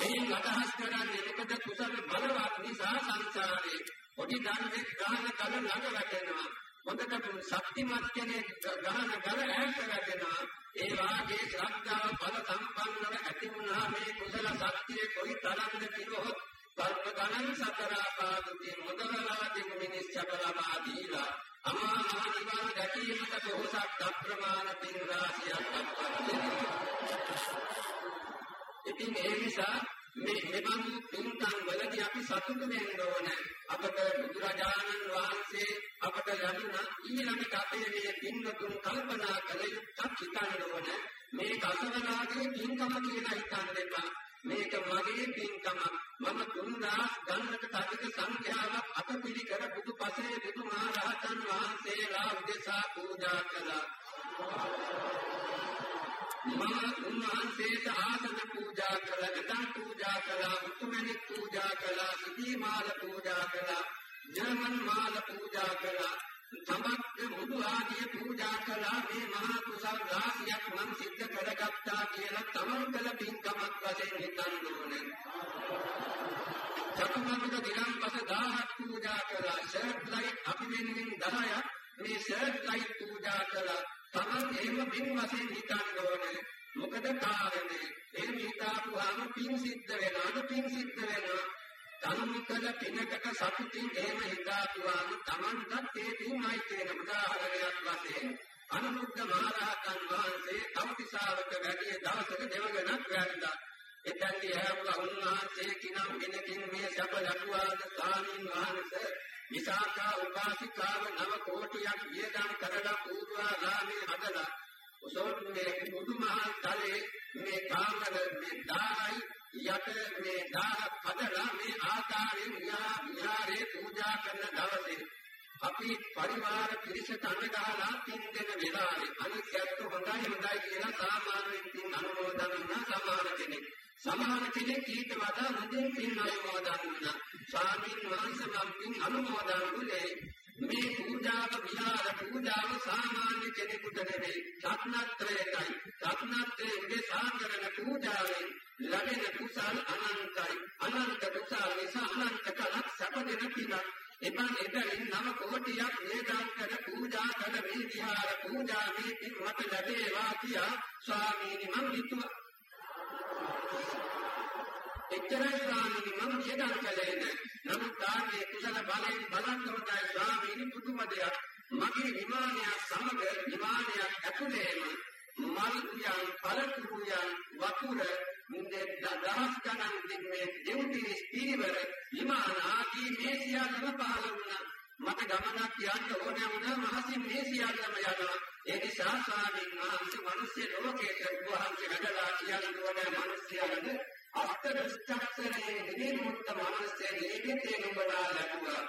එයින් අදහස් කරන්නේ මොකද කුසල බලවත් නිසා සංසාරේ පොඩි ධර්මයක් ගන්න කල ළඟ වැටෙනවා හොඳට ශක්තිමත් කෙනෙක් ගහන ගල ඈත වැටෙනවා. ඒ වාගේ ශ්‍රද්ධාව බල සම්පන්නව ඇති වුණා මේ කුසල ශක්තිය කොයි තරම්ද කිව්වොත් කල්ප ගණන් සතර ආපාදති මොදවලා දෙමු මිනිස් සබලමා දීලා අමා මහ නිවන් දැකීමට බොහෝසක් අප්‍රමාණ පින් රාශියක් ඉතින් ඒ නිසා මේ මෙවන් පින්කම් වලදී අපි සතුටු වෙන්න ඕනේ. අපට බුදුරජාණන් වහන්සේ අපට ලැබුණ ඊළඟට අපේ මේ පින්වතුන් කල්පනා කළ යුත්තක් හිතන්න ඕන. මේ කසවනාගේ පින්කම කියලා හිතන්න එපා. මේක මගේ පින්කම මම තුන්දාස් ගන්නට තදික සංඛ්‍යාවක් අපපිලි කර බුදු පසේ බුදු මහරහතන් වහන්සේලා උදෙසා පූජා කළා. මම උන්වහන්සේට ආසන පූජා කළා, ගතන් පූජා කළා, මුතුමැණික් පූජා කළා, සිටි මාල පූජා කළා, ජර්මන් මාල පූජා කළා, සමත් මුදු ආදී පූජා කළා මේ මහා කුසල් රාශියක් මම සිද්ධ කරගත්තා කියලා තමන් කළ පින්කමක් වශයෙන් හිතන්න ඕනේ. චතුමන්ත දිනම්පස 1000ක් පූජා කළා, ෂර්ට් ලයිට් අපි වෙනින් 10ක් මේ ෂර්ට් ලයිට් පූජා කළා. තමන් එහෙම පින් වශයෙන් හිතන්න ඕනේ. මොකද කාරණේ එහෙම හිතාපුවාම පින් සිද්ධ වෙනවා පින් සිද්ධ වෙනවා. තනුකල පිනකට සතුටින් එහෙම හිතාපුවාම තමන්ටත් ඒ පින්යි කියන උදාහරණයක් වශයෙන් අනුරුද්ධ මහරහතන් වහන්සේ කම්පිසාවක වැඩි දවසක දෙවගණක් වැන්දා. එතෙන්දී ඇහුවා උන්වහන්සේ කිනම් වෙනකින් මේ සබ ලකුවාද ස්වාමීන් වහන්සේ විසාකා උපාසිකාව නව කෝටියක් වියදම් කරලා පූර්වාරාමේ හදලා උසෝත් මේ මුදුමහල් තලේ මේ කාමර මේ දායි යට මේ දාහ හදලා මේ ආකාරයෙන් විහාරේ පූජා කරන දවසේ අපි පරිවාර පිරිසට අනගහලා පින් දෙන වෙලාවේ අනිත් ඇත්ත හොඳයි හොඳයි කියලා සාමාන්‍යයෙන් පින් අනුමෝදන් වෙන සමාන කෙනෙක්. සමහර කෙනෙක් ඊට වඩා හොඳින් පින් අනුමෝදන් වුණා. ස්වාමීන් වහන්සේ මම පින් අනුමෝදන් කළේ මේ පූජාව විහාර පූජාව සාමාන්‍ය කෙනෙකුට නෙවෙයි රත්නත්‍රයයි රත්නත්‍රයේ සාකරන පූජාවෙන් ලැබෙන කුසල් අනන්තයි. අනන්ත කුසල් නිසා අනන්ත කලක් සැපදෙන පිනක්. එපන් එබැවින් නම කෝටියක් වේදාන්තර පූජා කළ මේ විහාර පූජා මේ පින් මත ලැබේවා කියා ස්වාමීනි මම හිතුවා එච්චරයි ස්වාමීනි මම කියදන් කළේ නෑ. නමුත් තාන්නේ කුසල බලයෙන් බලන්න හොඳයි ස්වාමීනි පුදුම දෙයක්. මගේ විමානය සමග විමානයක් ඇතුළේම මල් උයන් පළතුරු උයන් වතුර මුන්දේ දහස් ගණන් දින්නේ දෙව්තිරි සියල්ලම පහළ වුණා. මට ගමනක් යන්න ඕනේ වුණා මහසින් මේ සියල්ලම යනවා. ඒ නිසා ස්වාමීන් වහන්සේ මිනිස්සු ලෝකයේ වහන්සේ වැඩලා කියන ඕනේ මිනිස්යාට අෂ්ට දුෂ්ටක්ෂරයේ විමුක්ත මානසයේ නිවිතේ නුඹලා ලැබුවා.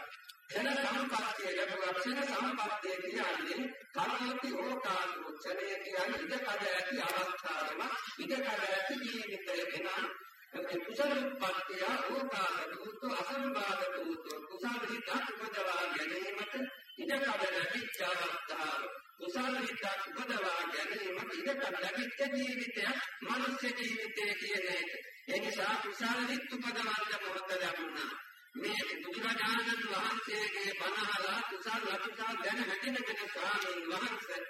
එන සම්පත්තිය ලැබුවා. එන සම්පත්තිය කියන්නේ කර්මෝති ඕකාසු ක්ෂණය කියන්නේ ඉඩකඩ ඇති අවස්ථාවම ඉඩකඩ ඇති ජීවිතය වෙනා කුසල උත්පත්තිය ඕකාස දුතු අසම්බාධ දුතු කුසල හිතක් උපදවා ගැනීමට ඉඩකඩ ලැබිච්ච අවස්ථාව කුසල හිතක් උපදවා ගැනීමට ඉඩකඩ ලැබිච්ච ජීවිතයක් මනුෂ්‍ය ජීවිතය කියන එක ඒ නිසා කුසල හිත් උපදවන්න මොහොත ලැබුණා. මේ බුදුරජාණන් වහන්සේගේ බණහලා කුසල අකුසල දැන හැටිනගෙන ස්වාමීන් වහන්සේ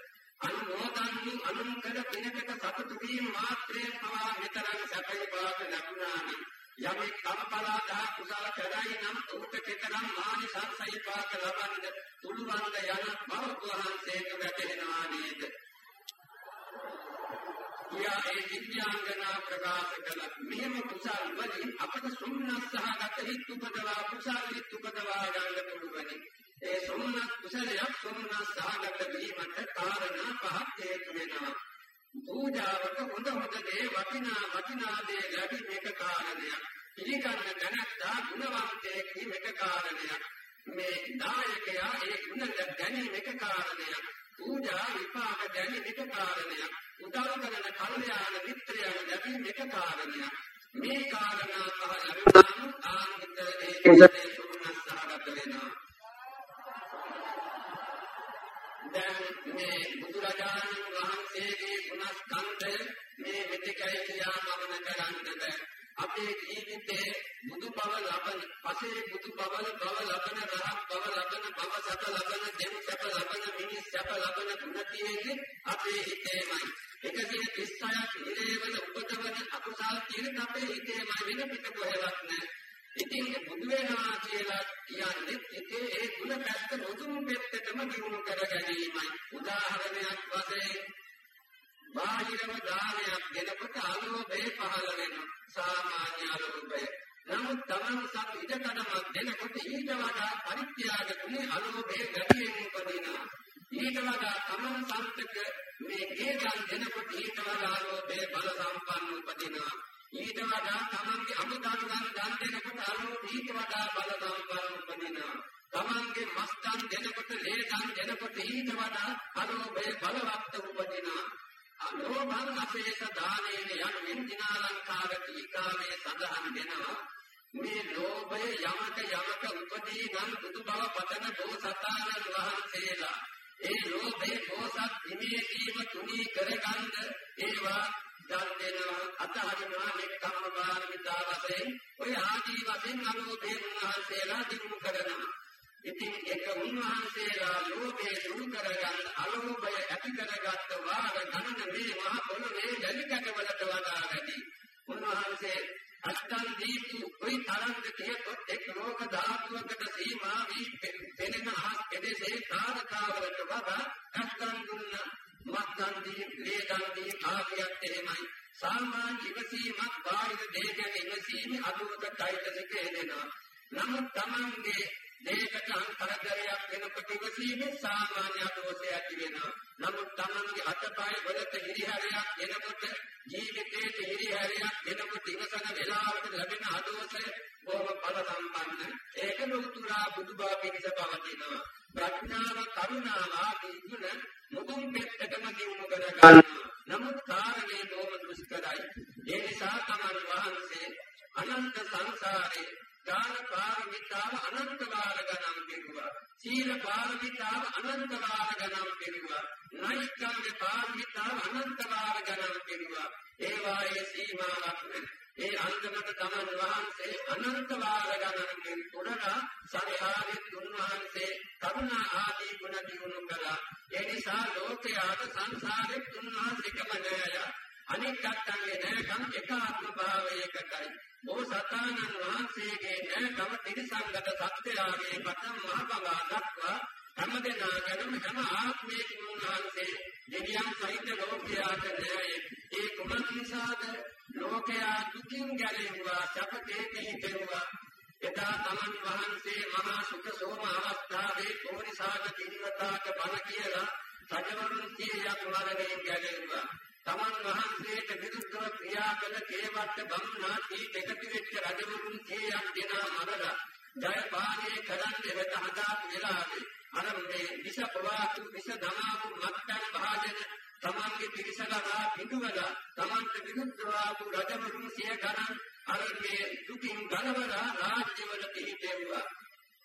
අනුමෝදන්තු අනුන්කර පිනකට සතුටු වීම මාත්‍රයෙන් පවා මෙතරම් සැපයි පාක ලැබුණා නම් යමෙක් කම්පලා දහ කුසල කරයි නම් උට කෙතරම් මානි සංසය පාක ලබන්න පුළුවන්ද යන බව වහන්සේට වැටහෙනවා නේද කියා ඒ විද්‍යාංගනා ප්‍රකාශ කළ මෙහෙම කුසල් වලින් අපට සුන්නස් සහගත හිත් උපදවා කුසල් හිත් උපදවා ගන්න පුළුවනි. ඒ සුන්නස් කුසලයක් සුන්නස් සහගත වීමට කාරණා පහක් හේතු වෙනවා. පූජාවට හොඳ හොඳ දේ වටිනා වටිනා දේ ලැබීම එක කාරණයක්. පිළිගන්න දැනත්තා ගුණවන්තයෙක් වීම එක කාරණයක්. මේ දායකයා ඒ ගුණ ගැනීම එක කාරණයක්. පූජා විපාක ගැනීම එක කාරණයක්. උදව් කරන කල්යාණ මිත්‍රයන් ලැබීම එක කාරණයක්. මේ කාරණා පහ ලැබුණාම ආන්විත ඒ කුසලයේ සුණස්සහගත වෙනවා. දැන් මේ බුදුරජාණන් වහන්සේගේ ගුණස්කන්ධය මේ මෙතකයි කියා මමන කරන්න බෑ. අපේ ජීවිතේ බුදු බව ලබන, පසේ බුදු බව බව ලබන, රහත් බව ලබන, බව සැප ලබන, දෙව් සැප ලබන, මිනිස් සැප ලබන ගුණ තියෙන්නේ අපේ හිතේමයි. 136ක් ඉරේවල උපදවන අකුසල් තියෙන අපේ හිතේමයි වෙන පිට කොහෙවත් නැහැ. ඉතින් බුදු වෙනවා කියලා කියන්නේ හිතේ ඒ ගුණ පැත්ත නොදුම් පැත්තටම දියුණු කර ගැනීමයි. උදාහරණයක් වශයෙන් බාහිරව දානයක් දෙනකොට අලෝභය පහළ වෙනවා. සාමාන්‍ය අලෝභය. නමුත් තමන් සත් ඉඩකඩමක් දෙනකොට ඊට වඩා පරිත්‍යාග ගුණේ අලෝභය ගැටියෙන් උපදිනවා. ඊට වඩා තමන් සන්තක මේ ගේගල් දෙනකොට ඊට වඩා අලෝභය බල සම්පන්න උපදිනවා. ඊට වඩා තමන්ගේ අමුදන් ගන්න දන් දෙනකොට අලෝභය ඊට වඩා බල සම්පන්න උපදිනවා. තමන්ගේ මස්තන් දෙනකොට ලේ දන් දෙනකොට ඊට වඩා අලෝභය බලවත් උපදිනවා. අලෝභං අපේස දානේන යනුවෙන් දිනාලංකාර ටීකාවේ සඳහන් වෙනවා මේ ලෝභය යමක යමක උපදී නම් බුදු බව පතන බෝසතාණන් වහන්සේලා ඒ ලෝභය බෝසත් නිමේකීම තුනී කරගන්න ඒවා දන් දෙනවා අතහරිනවා මෙක්කම්ම පාරමිතා වශයෙන් ඔය ආදී වශයෙන් අලෝභය වහන්සේලා දිනු කරනවා ඉතින් එක උන්වහන්සේලා ලෝභය දුරු කරගන්න අලෝභය ඇති කරගත්ත වාර ගණන මේ මහ පොළොවේ ජලිකඩවලට වඩා වැඩි. උන්වහන්සේ අත්තන් දීපු කොයි තරම්ද කියතොත් එක් ලෝක ධාතුවකට සීමා වී පෙනෙන අහස් එදෙසේ තාරකාවලට වඩා අත්තන් දුන්න මත්තන් දී ලේදන් දී ආදියත් එහෙමයි. සාමාන්‍ය ඉවසීමක් බාහිර දෙයකට ඉවසීමේ අදුවක চৈতසික එදෙනවා. නමුත් Tamange දෙයකට අන්තරදරයක් වෙනකොට ඉවසීමේ සාමාන්‍ය දෝෂය ඇති වෙනවා. නමුත් Tamange අතපය වලට හිරිහැරයක් එනකොට ජීවිතයේ හිරිහැරයක් එනකොට ඉවසන වෙලාවට ලැබෙන අදෝෂය බොහොම බල සම්පන්න. ඒක ලෝතුරා බුදුබව පිණිස පවතිනවා. ප්‍රඥාව කරුණාව ආදී ගුණ මුදුන් පෙත්තටම දිනු කර ගන්නවා. නමුත් කාරණේ බොහොම දුෂ්කරයි. ඒ නිසා තමන් වහන්සේ අනන්ත සංසාරේ දාන පාරමිතාව අනන්ත වාර ගණන් කෙරුවා. සීල පාරමිතාව අනන්ත වාර ගණන් කෙරුවා. නෛෂ්ක්‍රම්‍ය පාරමිතාව අනන්ත වාර ගණන් කෙරුවා. ඒ වායේ සීමාවක් නැහැ. ඒ අන්තිමට තමන් වහන්සේ අනන්ත වාර ගණන් පුරලා සංසාරේ තුන්වහන්සේ කරුණා ආදී ගුණ දිනු කළා. ඒ නිසා ලෝකයාට සංසාරේ තුන්වහන්සේකම නෑය. අනෙක් අත්තන්ගේ නෑකම් එක ආත්ම භාවයකටයි. බෝසතාණන් වහන්සේගේ නෑකම ත්‍රිසංගත සත්‍යයගේ පතම් මහබලා දක්වා හැම දෙනාගේම හැම ආත්මයකින් උන්වහන්සේ දෙවියන් සහිත ලෝකයාට නෑය. ඒ කුමක් නිසාද? ලෝකයා දුකින් ගැලෙවුවා, සැපතේ පිහිටෙවුවා. එදා තමන් වහන්සේ මහා සුඛ සෝම අවස්ථාවේ පොරිසාග කිරිවතාට බණ කියලා රජවරුන් කීයක් මරණයෙන් ගැලෙවුවා. තමන් වහන්සේට විරුද්ධව ක්‍රියා කළ කේවට්ට බමුණාටි දෙකති වෙච්ච රජවරුන් කීයක් දෙනා මරලා ජයපාලනය කරන්න වෙත හදාපු වෙලාවේ අර මේ විෂ ප්‍රවාහතු විෂ දමාපු මත්පැන් භාජන තමන්ගේ පිරිසලා පිටුවලා තමන්ට විරුද්ධව ආපු රජවරුන් සිය ගණන් අර මේ දුකින් ගලවලා රාජ්‍යවල පිහිටෙව්වා.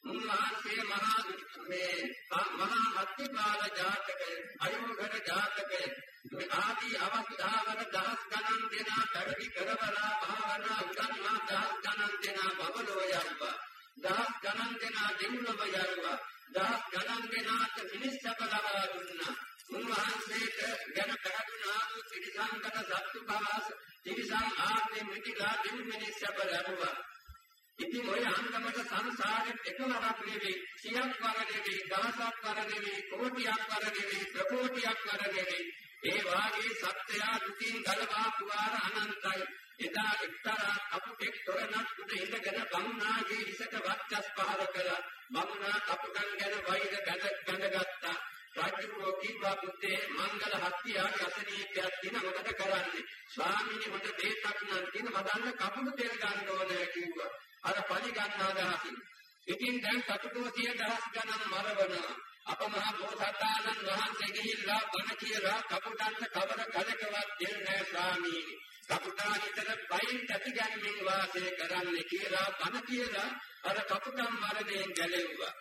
උන්වහන්සේ මහා මේ මහා මත්තිපාල ජාතකය අයෝඝර ජාතකය මේ ආදී අවස්ථාවල දහස් ගණන් දෙනා පැවිදි කරවලා භාවනා උගන්වා දහස් ගණන් දෙනා බබලෝ යල්වා දහස් ගණන් දෙනා දෙව්ලොව යල්වා දහස් ගණන් දෙනාට මිනිස්සක ලබා දුන්නා. උන්වහන්සේට ගැන පැහැදුනා වූ ත්‍රිසංගත සත්තුපාස ත්‍රිසං ආත්මෙ මිදිලා දෙව් මිනිස්සක ලැබුවා. ඉතින් ඔය අන්දමට සංසාරෙත් එකවරක් නෙවෙයි. සියක් වර නෙවෙයි දහසක් වර නෙවෙයි කෝටියක් වර නෙවෙයි ප්‍රකෝටියක් වර නෙවෙයි. ඒ වාගේ සත්‍යය දුකින් ගලවා පුවාර අනන්තයි. එදා එක්තරා කපුටෙක් තොරණක් උඩ ඉඳගෙන බමුණාගේ ඉසට වත්කස් පහර කළා. බමුණා කපුටන් ගැන වෛර බැඳගත්තා. රාජ්‍යෝ කීවා පුතේ මංගල හත්තියාගේ අසනීපයක් දින මොකද කරන්නේ? ස්වාමීනි මට දෙයක් නම් දින මදන්න කපුටු තෙල් ගන්න ඕනේ කිව්වා. අර පලි ගන්න අදහසින්. ඉතින් දැන් කටුකෝ සිය දහස් ගණන් මරවනවා. අප මහ බෝසතාණන් වහන්සේ ගිහිල්ලා බණ කියලා කපුටන්ට කවර කලකවත් දෙන්නේ නැහැ ස්වාමීනි. කපුටා විතර බයින් ඇතිගැන්මින් වාසය කරන්නේ කියලා බණ කියලා අර කපුටන් මරණයෙන් ගැලෙව්වා.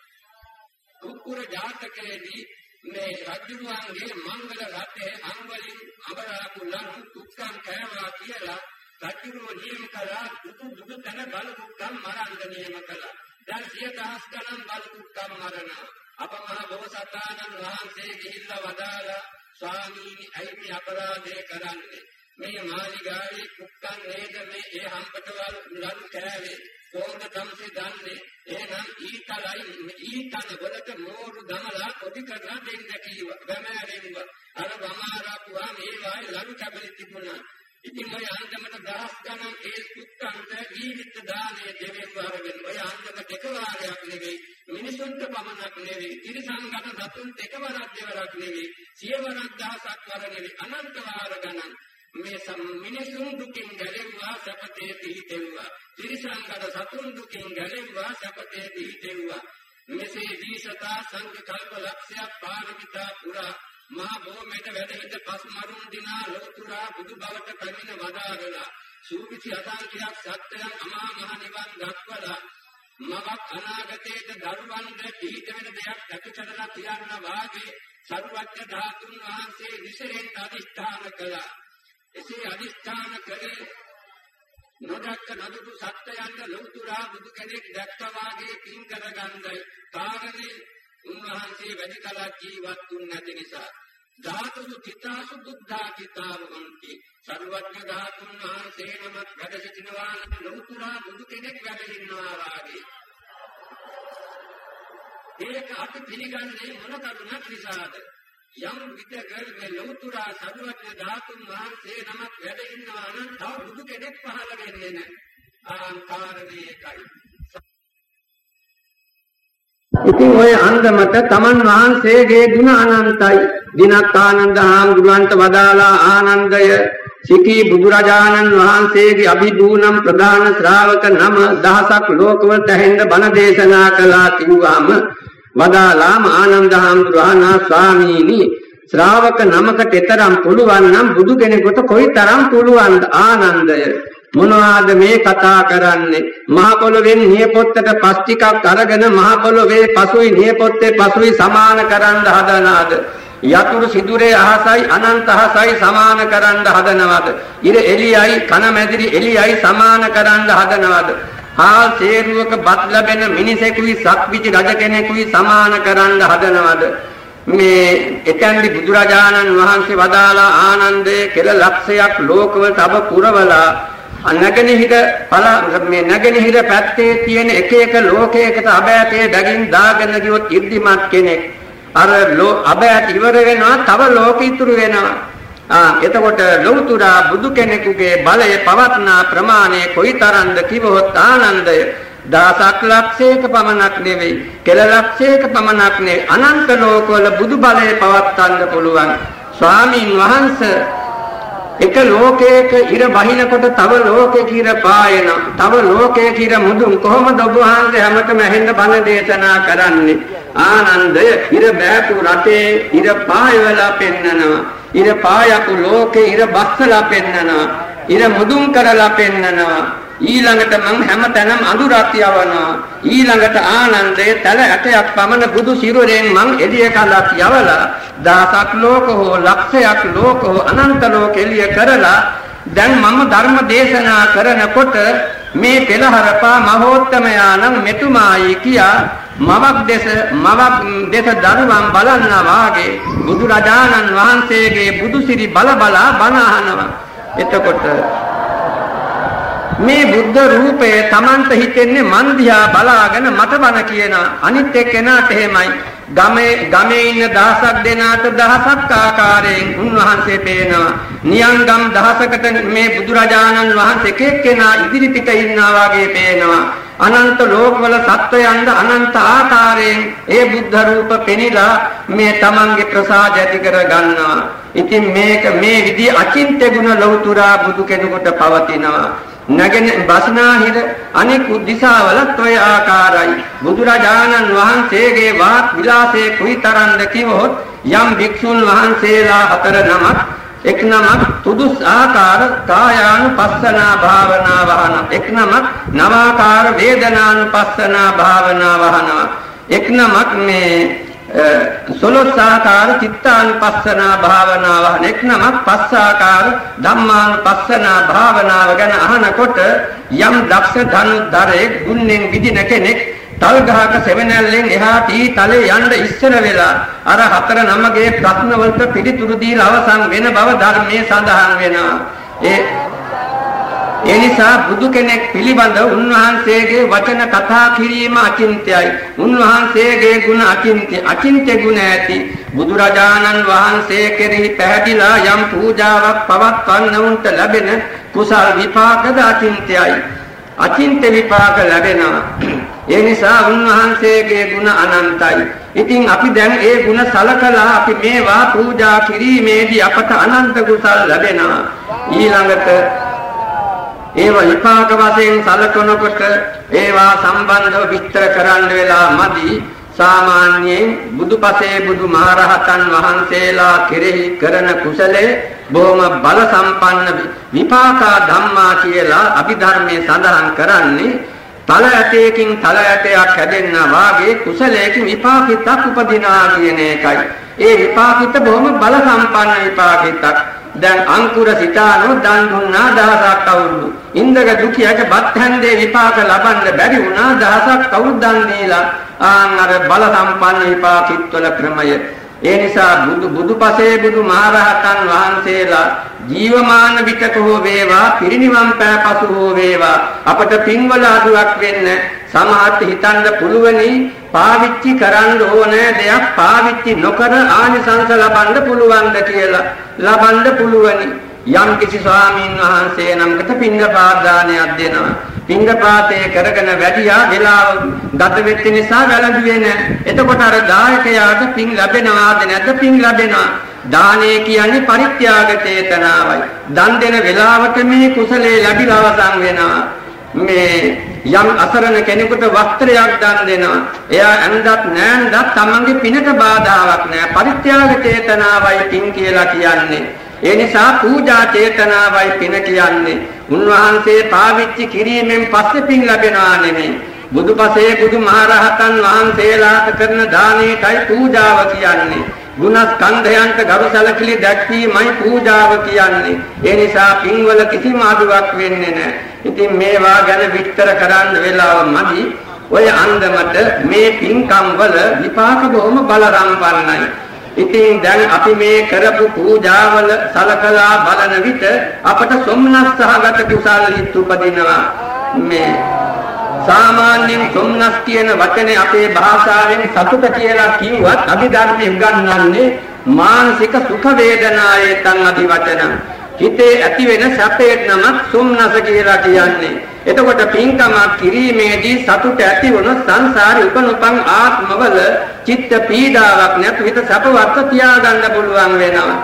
කුකුර ජාතකයේදී මේ රජුගේ මංගල රටේ අංගලින් අබරාපු ලනු දුක්ඛං කෑවා කියලා රජුරෝ නියම කළා දුතු දුතු තන බලකුක්කම් මරන්න නියම කළා. දැන් සිය දහස් ගණන් බලකුක්කම් මරනවා. අප මහ බෝසතාණන් වහන්සේ ගිහිල්ලා වදාලා ස්වාමීනි ඇයි මේ අපරාධය කරන්නේ? මේ මාලිගාවේ කුක්කන් නේද මේ ඒ හම්පටවල් ලනු කෑවේ කොහොමද තමසේ දන්නේ එහෙනම් ඊතලයි ඊතන වලට මෝරු දමලා පොඩි කරලා දෙන්න කිව්වා ගමෑරෙන්වා අර වමාරාපුවා මේ වායි ලනු කැබලි තිබුණා ඉතින් ඔය අන්දමට දහස් ගණන් ඒ සුත්තන්ට ජීවිත දානය දෙවෙන් වරගෙන ඔය අන්දම දෙක වාරයක් නෙවෙයි මිනිසුන්ට පමණක් නෙවෙයි තිරසංගත සතුන්ට එකවරක් දෙවරක් නෙවෙයි සියවරක් දහසක් වර නෙවෙයි අනන්ත වාර ගණන් මේ සම් මිනිසුන් දුකින් ගැලෙව්වා සපතේ පිහිටෙව්වා තිරසංගත සතුන් දුකින් ගැලෙව්වා සපතේ පිහිටෙව්වා මෙසේ දීසතා සංඝ කල්ප ලක්ෂයක් පාරමිතා පුරා මහා බොහොමයට වැඩ හිට පස් මරුන් දිනා ලෝතුරා බුදු බවට පැමිණ වදාරලා සූවිසි අසංඛ්‍යක් සත්‍යයන් අමා මහ නිවන් දක්වලා මවක් අනාගතයේද දරුවන්ට පිහිට වෙන දෙයක් ඇතිකරලා තියන්න වාගේ සරුවච්ච ධාතුන් වහන්සේ විශේෂයෙන් අධිෂ්ඨාන කළා. එසේ අධිෂ්ඨාන කළේ නොදක්ක නදුතු සත්‍යයන්ට ලෝතුරා බුදු කෙනෙක් දැක්කා වාගේ පින් කරගන්නයි. කාරණේ උන්වහන්සේ වැඩි කලක් ජීවත් වුන් නැති නිසා ධාතුසු චිතාසු බුද්ධා චිතාවන්ති සර්වඥ ධාතුන් වහන්සේ නමක් වැඩ සිටිනවා නම් ලෞතුරා බුදු කෙනෙක් වැඩ ඉන්නවා වාගේ. ඒක අපි පිළිගන්නේ මොන කරුණක් නිසාද? යම් විදක මේ ලෞතුරා සර්වඥ ධාතුන් වහන්සේ නමක් වැඩ ඉන්නවා නම් තව බුදු කෙනෙක් පහළ වෙන්නේ නැහැ. ආකාරණේ එකයි. ඉතින් ওই අන්දමට තමන් වහන්සේගේ ගුණ අනන්තයි. දිනක් ආනන්ද හාමුදුරන්ට වදාලා ආනන්දය සිකී බුදුරජාණන් වහන්සේගේ අභිධූනම් ප්‍රධාන ශ්‍රාවක නම දහසක් ලෝකවලට ඇහෙන්න බණ දේශනා කළා කිව්වාම වදාලාම ආනන්ද හාමුදුරහනා ස්වාමීනි ශ්‍රාවක නමකට තරම් පුළුවන් නම් බුදු කෙනෙකුට කොයිතරම් පුළුවන්ද ආනන්දය මොනවාද මේ කතා කරන්නේ? මහ පොළොවෙන් නියපොත්තට පස් ටිකක් අරගෙන මහ පොළොවේ පසුයි නියපොත්තේ පසුයි සමාන කරන්න හදනාද යතුරු සිදුරේ අහසයි අනන්ත අහසයි සමාන කරන්න හදනවද? ඉර එළියයි කන මැදිරි එළියයි සමාන කරන්න හදනවද? හාල් සේරුවක බත් ලැබෙන මිනිසෙකුයි සත්විචි රජ කෙනෙකුයි සමාන කරන්න හදනවද? මේ එතෙන්දි බුදුරජාණන් වහන්සේ වදාලා ආනන්දේ කෙල ලක්ෂයක් ලෝකවල තබ පුරවලා නැගෙනහිර පල මේ නැගෙනහිර පැත්තේ තියෙන එක එක ලෝකයකට අබෑතේ බැගින් දාගෙන ගියොත් ඉර්ධිමත් කෙනෙක්. අර අබෑත ඉවර වෙනවා තව ලෝක ඉතුරු වෙනවා. ආ එතකොට ලෞතුරා බුදු කෙනෙකුගේ බලය පවත්නා ප්‍රමාණය කොයිතරම්ද කිවහොත් ආනන්දය? දහසක් ලක්ෂයක පමණක් නෙවෙයි කෙල ලක්ෂයක පමණක් නෙවෙයි. අනන්ත ලෝකවල බුදු බලය පවත්වන්න පුළුවන්. ස්වාමින් වහන්සේ එක ලෝකයක ඉර බහිනකොට තව ලෝකයක ඉර පායන තව ලෝකයක ඉර මුදුන් කොහොමද ඔබ වහන්සේ හැමතෙම ඇහෙන්න බණ දේශනා කරන්නේ? ආනන්දය ඉර බෑපු රටේ ඉර පාය වෙලා පෙන්නනවා. ඉර පායපු ලෝකේ ඉර බස්සලා පෙන්නනවා. ඉර මුදුන් කරලා පෙන්නනවා. ඊළඟට මං හැමතැනම අඳුරක් යවනවා ඊළඟට ආනන්දයේ තල ඇටයක් පමණ බුදු සිරුරෙන් මං එළිය කලක් යවලා දහසක් ලෝක හෝ ලක්ෂයක් ලෝක හෝ අනන්ත ලෝක එළිය කරලා දැන් මම ධර්ම දේශනා කරනකොට මේ පෙළහරපා මහෝත්තමයාණන් මෙතුමායි කියා මවක් දෙස මවක් දෙස දරුවන් බලන්නා වාගේ බුදුරජාණන් වහන්සේගේ බුදුසිරි බල බලා බණ අහනවා. එතකොට මේ බුද්ධ රූපය Tamanta හිතෙන්නේ මන් දිහා බලාගෙන මට බන කියන අනිත් එක්කෙනාට එහෙමයි ගමේ ගමේ ඉන්න දහසක් දෙනාට දහසක් ආකාරයෙන් උන්වහන්සේ පේනවා නියංගම් දහසකට මේ බුදුරජාණන් වහන්සේ එක එක්කෙනා ඉදිරි පිට ඉන්නා වගේ පේනවා අනන්ත ලෝකවල සත්වයන්ද අනන්ත ආකාරයෙන් ඒ බුද්ධ රූප පෙනිලා මේ තමන්ගේ ප්‍රසාද ඇති කර ගන්නවා. ඉතින් මේක මේ විදිහ අචින්ත්‍ය ගුණ ලෞතුරා බුදු කෙනෙකුට පවතිනවා. නැගෙන බස්නාහිර අනෙක් දිසාවලත් ඔය ආකාරයි. බුදුරජාණන් වහන්සේගේ වාක් විලාසයේ කුයිතරම්ද කිවහොත් යම් භික්ෂුන් වහන්සේලා හතර නමක් එක් නමක් තුදුස් ආකාර කායානුපස්සනා භාවනා වහන එක් නමක් නවාකාර වේදනානුපස්සනා භාවනා වහනවා. එක් නමක් මේ සොළොස්සාකාර චිත්තානුපස්සනා භාවනාව. එක් නමක් පස්සාකාර ධම්මානුපස්සනා භාවනාව ගැන අහනකොට යම් දක්ෂ ධනුද්දරේ ගුණෙන් විදින කෙනෙක් තල් ගහක සෙවණැල්ලෙන් එහා තී තලේ යන්න ඉස්සර වෙලා අර හතර නමගේ ප්‍රශ්න වලට පිළිතුරු දීලා අවසන් වෙන බව ධර්මයේ සඳහන් වෙනවා. ඒ ඒ නිසා බුදු කෙනෙක් පිළිබඳ උන්වහන්සේගේ වචන කතා කිරීම අචින්ත්‍යයි. උන්වහන්සේගේ ගුණ අචින්ත්‍ය අචින්ත්‍ය ගුණ ඇති බුදුරජාණන් වහන්සේ කෙරෙහි පැහැදිලා යම් පූජාවක් පවත්වන්න උන්ට ලැබෙන කුසල් විපාකද අචින්ත්‍යයි. අචින්ත්‍ය විපාක ලැබෙනවා. ඒ නිසා උන්වහන්සේගේ ගුණ අනන්තයි. ඉතින් අපි දැන් ඒ ගුණ සලකලා අපි මේවා පූජා කිරීමේදී අපට අනන්ත කුසල් ලැබෙනවා. ඊළඟට ඒවා විපාක වශයෙන් සැලකනකොට ඒවා සම්බන්ධව විස්තර කරන්න වෙලා මදි සාමාන්‍යයෙන් බුදුපසේ බුදු මහරහතන් වහන්සේලා කෙරෙහි කරන කුසලයේ බොහොම බල සම්පන්න විපාකා ධම්මා කියලා අභිධර්මයේ සඳහන් කරන්නේ තල ඇටයකින් තල ඇටයක් හැදෙන්නා වාගේ කුසලයකින් විපාකිතක් උපදිනා කියන එකයි. ඒ විපාකිත බොහොම බල සම්පන්න විපාකිතක්. දැන් අංකුර සිතානෝ දන් දුන්නා දහසක් අවුරුදු. ඉන්දක දුකියට බත් හැන්දේ විපාක ලබන්න බැරි වුණා දහසක් අවුරුදු දන් දීලා ආන් අර බල සම්පන්න විපාකිත්වල ක්‍රමය. ඒ නිසා බුදු බුදුපසේ බුදු මහරහතන් වහන්සේලා ජීවමාන විතක හෝ වේවා පිරිනිවන් පෑ පසු හෝ වේවා අපට පින්වල අදුවක් වෙන්න සමහත් හිතන්න පුළුවනි. පාවිච්චි කරන්න ඕනෑ දෙයක් පාවිච්චි නොකර ආනිසංස ලබන්න පුළුවන්ද කියලා ලබන්න පුළුවනි. යම් කිසි ස්වාමීන් වහන්සේ නමකට පින්දපාත දානයක් දෙනවා පින්දපාතේ කරගෙන වැඩියා වෙලාව ගත වෙච්ච නිසා වැළඳුවේ නැහැ එතකොට අර දායකයාට පින් ලැබෙනවාද නැද්ද පින් ලැබෙනවා දානය කියන්නේ පරිත්‍යාග චේතනාවයි දන් දෙන වෙලාවට මේ කුසලයේ ලැබිලා අවසන් වෙනවා මේ යම් අසරණ කෙනෙකුට වස්ත්‍රයක් දන් දෙනවා. එයා ඇඳත් නෑන්දත් තමන්ගේ පිනට බාධාවක් නෑ. පරිත්‍යාග චේතනාවයි පින් කියලා කියන්නේ. ඒ නිසා පූජා චේතනාවයි පින කියන්නේ. උන්වහන්සේ පාවිච්චි කිරීමෙන් පස්සේ පින් ලැබෙනවා නෙමෙයි. බුදුපසේ බුදුමහරහතන් වහන්සේලාට කරන දානයටයි පූජාව කියන්නේ. ගුණස්කන්ධයන්ට ගරු සැලකිලි දැක්වීමයි පූජාව කියන්නේ. ඒ නිසා පින්වල කිසිම අඩුවක් වෙන්නේ නැහැ. ඉතින් මේවා ගැන විස්තර කරන්න වෙලාව මදි. ඔය අන්දමට මේ පින්කම් වල විපාක බොහොම බලරම්පන්නයි. ඉතින් දැන් අපි මේ කරපු පූජාවල සලකලා බලන විට අපට සොම්නස් සහගත කුසල හිත් උපදිනවා. මේ සාමාන්‍යයෙන් සොම්නස් කියන වචනේ අපේ භාෂාවෙන් සතුට කියලා කිව්වත් අභිධර්මයේ උගන්වන්නේ මානසික සුඛ වේදනායේ තන් අධි වචන. හිතේ ඇති වෙන සැපේට නමක් සොම්නස කියලා කියන්නේ. එතකොට පින්කමක් කිරීමේදී සතුට ඇති වුණ සංසාරේ උපනුපන් ආත්මවල චිත්ත පීඩාවක් නැතු හිත සපවත් තියාගන්න පුළුවන් වෙනවා.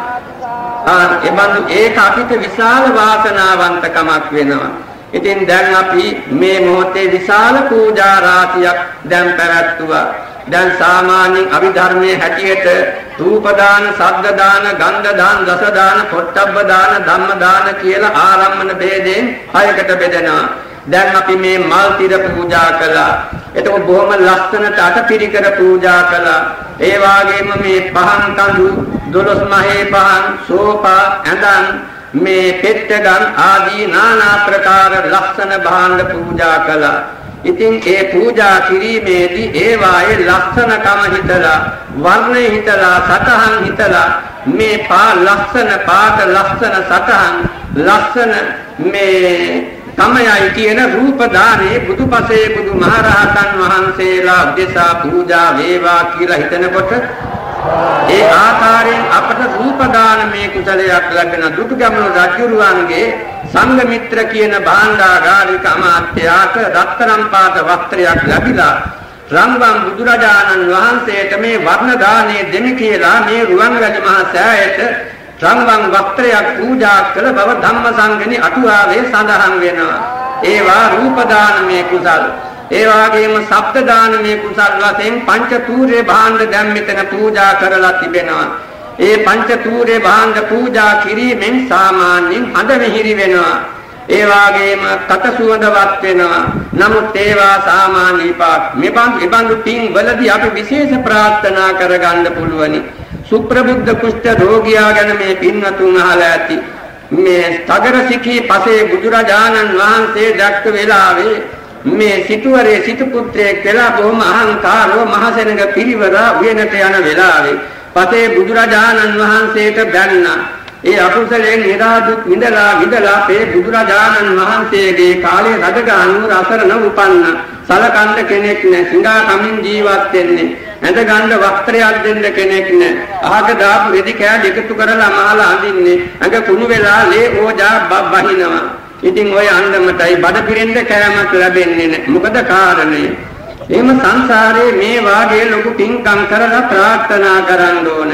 ආ එබඳු ඒක අපිට විශාල වාසනාවන්තකමක් වෙනවා. ඉතින් දැන් අපි මේ මොහොතේ විශාල පූජා රාශියක් දැන් පැවැත්තුවා. දැන් සාමාන්‍යයෙන් අභිධර්මයේ හැටියට රූප දාන, ශබ්ද දාන, ගන්ධ දාන, රස දාන, පොට්ටබ්බ දාන, ධම්ම දාන කියලා ආරම්මන ભેදයෙන් හයකට බෙදෙනවා. දැන් අපි මේ මල් තිර පූජා කළා. එතකොට බොහොම ලස්සනට අටපිරිකර පූජා කළා. ඒ වගේම මේ පහන් කඳු, දොළොස් මහේ පහන්, සෝපා, ඇඳන් මේ පෙට්ටගම් ආදී নানা ප්‍රකාර ලස්සන භාණ්ඩ පූජා කළා. ඉතින් ඒ පූජා කිරීමේදී ඒ වායේ ලස්සනකම හිතලා වර්ණය හිතලා සතහන් හිතලා මේ පා ලස්සන පාට ලස්සන සතහන් ලස්සන මේ තමයයි කියන රූප දානේ බුදුපසේ බුදුමහරහතන් වහන්සේලා උදෙසා පූජා වේවා කියලා හිතනකොට ඒ ආකාරයෙන් අපට රූප දානමේ කුසලයක් ලැබෙන දුටුගැමුණු රජුරුවන්ගේ සංඝ මිත්‍ර කියන භාණ්ඩාගාරික අමාත්‍යාට රත්තරන් පාට වස්ත්‍රයක් ලැබිලා රම්බම් බුදුරජාණන් වහන්සේට මේ වර්ණ දානේ දෙමි කියලා මේ රුවන්වැලි මහා සෑයට රංගන් වස්ත්‍රයක් පූජා කළ බව ධම්මසංගණි අටුවාවේ සඳහන් වෙනවා. ඒවා රූප දානමේ කුසල්. ඒ වගේම ශබ්ද දානමේ කුසල් වශයෙන් පංච තූර්ය භාණ්ඩ දැන් මෙතන පූජා කරලා තිබෙනවා. ඒ පංච තූර්ය භාණ්ඩ පූජා කිරීමෙන් සාමාන්‍යයෙන් හඳ මිහිරි වෙනවා. ඒ වගේම කට සුවඳවත් වෙනවා. නමුත් ඒවා සාමාන්‍ය විපාක. මෙබඳු ඉබඳු පින් වලදී අපි විශේෂ ප්‍රාර්ථනා කරගන්න පුළුවනි. සුප්‍රබුද්ධ කුෂ්ඨ රෝගියා ගැන මේ පින්වතුන් අහලා ඇති. මේ සගර සිඛී පසේ බුදුරජාණන් වහන්සේ දැක්ක වෙලාවේ මේ සිටුවරේ සිටු පුත්‍රයෙක් වෙලා බොහොම අහංකාරව මහසෙනඟ පිරිවර උයනට යන වෙලාවේ පසේ බුදුරජාණන් වහන්සේට බැන්නා ඒ අකුසලයෙන් නිරාදුක් විඳලා විඳලා මේ බුදුරජාණන් වහන්සේගේ කාලේ රජගානුව රසරණ උපන්න. සලකන්න කෙනෙක් නැ සිඟා කමින් ජීවත් වෙන්නේ. ඇඳ ගන්න වස්ත්‍රයක් දෙන්න කෙනෙක් නැ. අහක දාපු රෙදි කෑලි එකතු කරලා මහලා අඳින්නේ. ඇඟ කුණු වෙලා ලේ ඕජා බහිනවා ඉතින් ওই අන්දමටයි බඩ පිරෙන්න කෑමක් ලැබෙන්නේ නැහැ. මොකද කාරණය? එහෙම සංසාරේ මේ වාගේ ලොකු පින්කම් කරලා ප්‍රාර්ථනා කරන්න ඕන.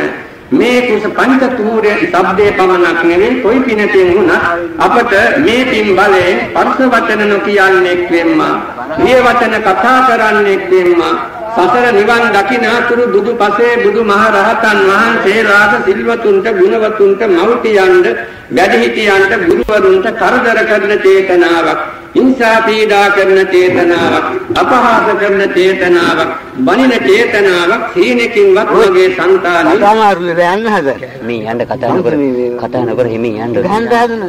මේ කුස පංච තූරේ ශබ්දේ පමණක් නෙවෙයි කොයි පිනකින් වුණත් අපට මේ පින් බලයෙන් පරස වචන නොකියන්නේක් වෙම්මා. මේ වචන කතා කරන්නේක් වෙම්මා. සසර නිවන් දකිනාතුරු බුදු පසේ බුදු මහ රහතන් වහන්සේලාට සිල්වතුන්ට ගුණවතුන්ට මව්පියන්ට වැඩිහිටියන්ට ගුරුවරුන්ට කරදර කරන චේතනාවක් හිංසා පීඩා කරන චේතනාවක් අපහාස කරන චේතනාවක් බනින චේතනාවක් සීනකින්වත් ඔයගේ సంతානෙ සමහරවල් යන්න හද මේ යන්න කතා නොකර කතා නොකර හිමින් යන්න ගන්න හදන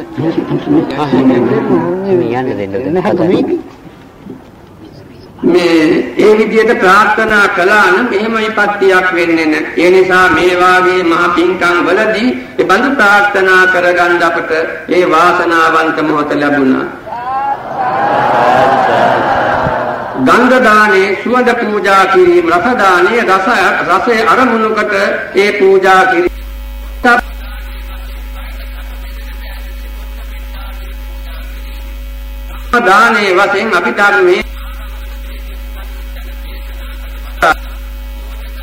මේ යන්න දෙන්න මේ ඒ විදිහට ප්‍රාර්ථනා කළා නම් එහෙම විපත්තියක් වෙන්නේ නැහැ. ඒ නිසා මේ වාගේ මහ පින්කම් වලදී ඒ බඳු ප්‍රාර්ථනා කරගන්න අපට ඒ වාසනාවන්ත මොහොත ලැබුණා. ගන්ධ දානේ සුවඳ පූජා කිරීම රස දානේ රස රසයේ අරමුණකට ඒ පූජා කිරීම දානේ වශයෙන් අපි ධර්මයේ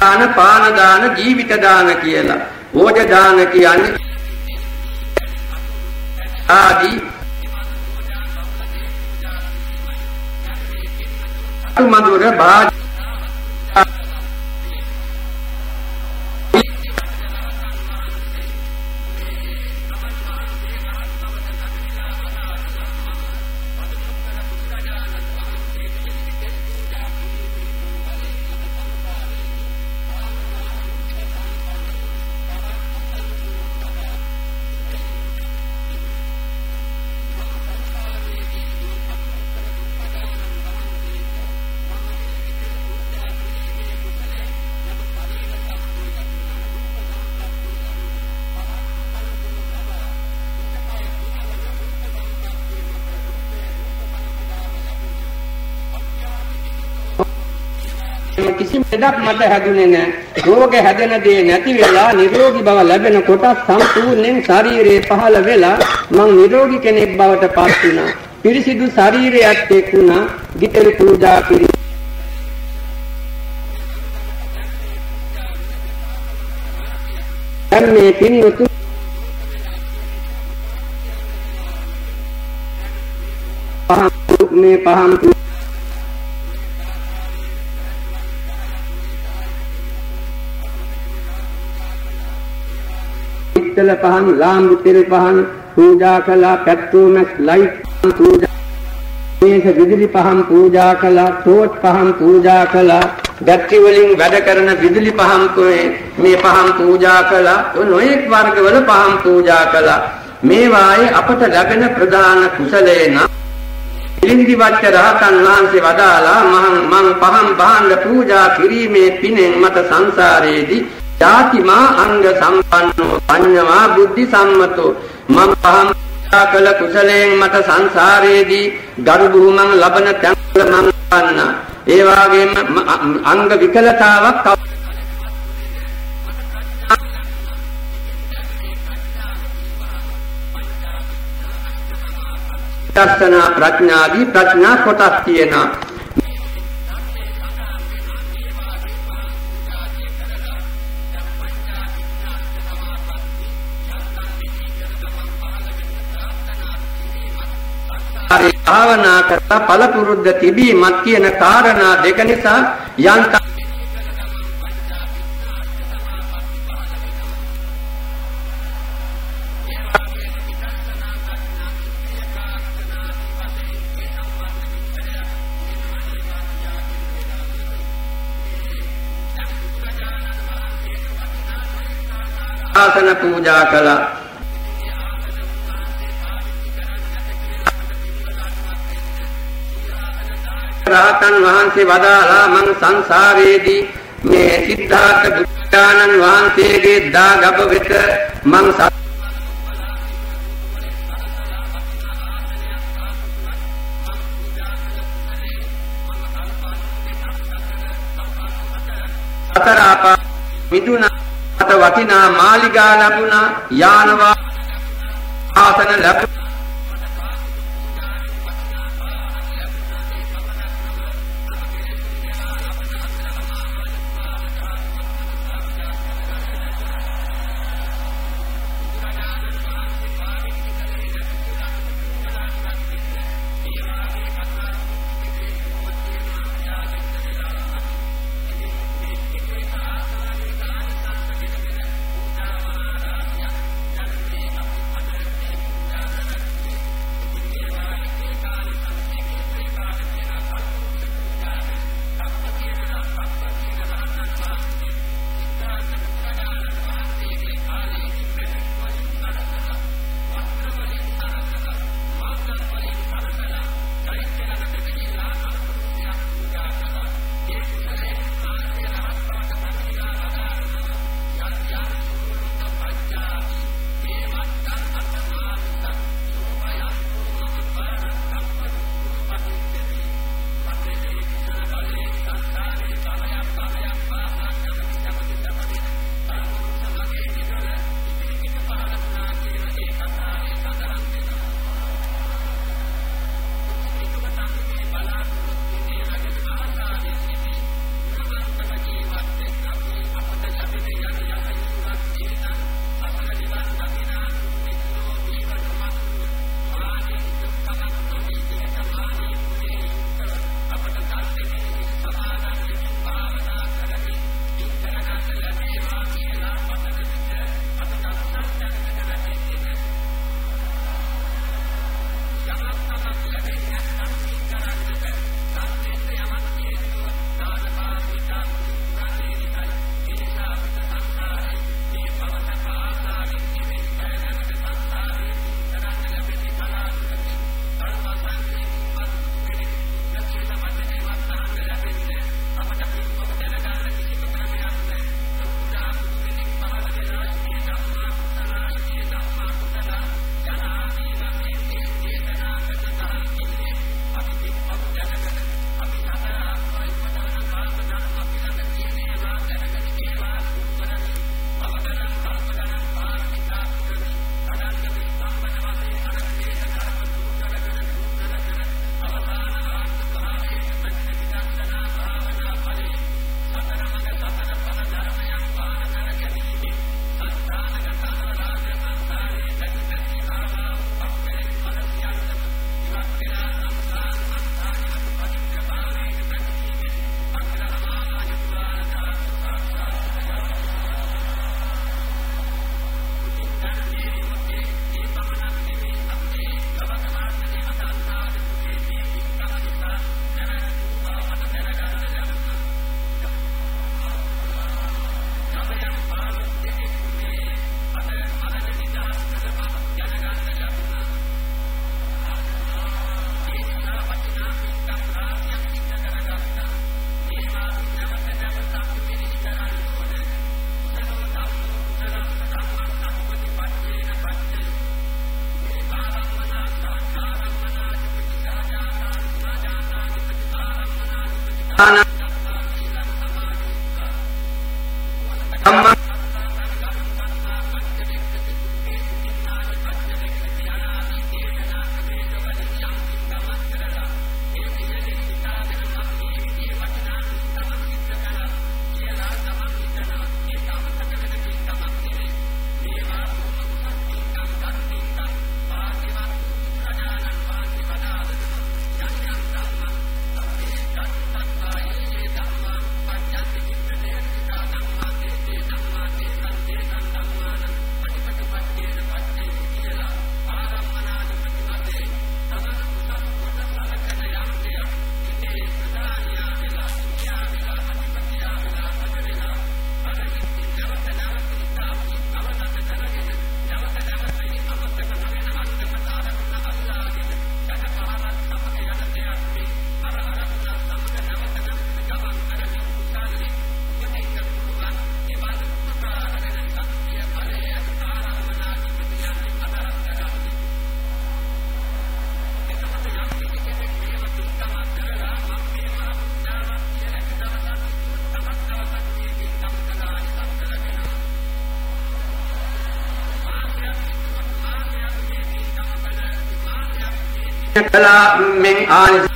දාන පාන දාන ජීවිත දාන කියලා. ඕජ දාන කියන්නේ ආදී මధుර භාජ ලෙඩක් මට හැදුනේ නැහැ. රෝග හැදෙන දේ නැති වෙලා නිරෝගී බව ලැබෙන කොට සම්පූර්ණයෙන් ශරීරේ පහළ වෙලා මං නිරෝගී කෙනෙක් බවට පත් වුණා. පිරිසිදු ශරීරයක් එක්ුණා. ගිතෙල් පූජා කිරි දැන් මේ පින්වතු පහම් මේ පහම් තෙල පහන් ලාම්බු තෙල් පහන් පූජා කළා පැත්තෝමස් ලයිට් පූජා මේක විදුලි පහන් පූජා කළා ටෝච් පහන් පූජා කළා බැටරි වලින් වැඩ කරන විදුලි පහන් මේ පහන් පූජා කළා නොයෙක් වර්ගවල පහන් පූජා කළා. මේ වායේ අපට ලැබෙන ප්‍රධාන කුසලේ නම් ඉලින්දි වච්ච රහතන් වහන්සේ වදාලා මං මං පහන් භාණ්ඩ පූජා කිරීමේ පිනෙන් මට සංසාරයේදී ජාතිමා අංග සම්පන්නෝ පඤ්ඤමා බුද්ධි සම්මතෝ මම පහම් කළ කුසලයෙන් මට සංසාරයේදී ගරු බුහුමන් ලබන තැන්වල මම ගන්න. ඒ වගේම අංග විකලතාවක් දර්ශන ප්‍රඥාදී ප්‍රඥා කොටස් තියෙනවා. හරි භාවනා කරලා පළපුරුද්ද තිබීමත් කියන කාරණා දෙක නිසා යන්ත ආසන පූජා කළා. වහන්සේ වදාලා මං සංසාරයේදී මේ සිද්ධාර්ථ බුද්ධානන් වහන්සේගේ දාගබ වෙත මං සතර අපා මිදුණා අත වටිනා මාලිගා ලැබුණා යානවා ආසන ලැබුණා. දාන من آل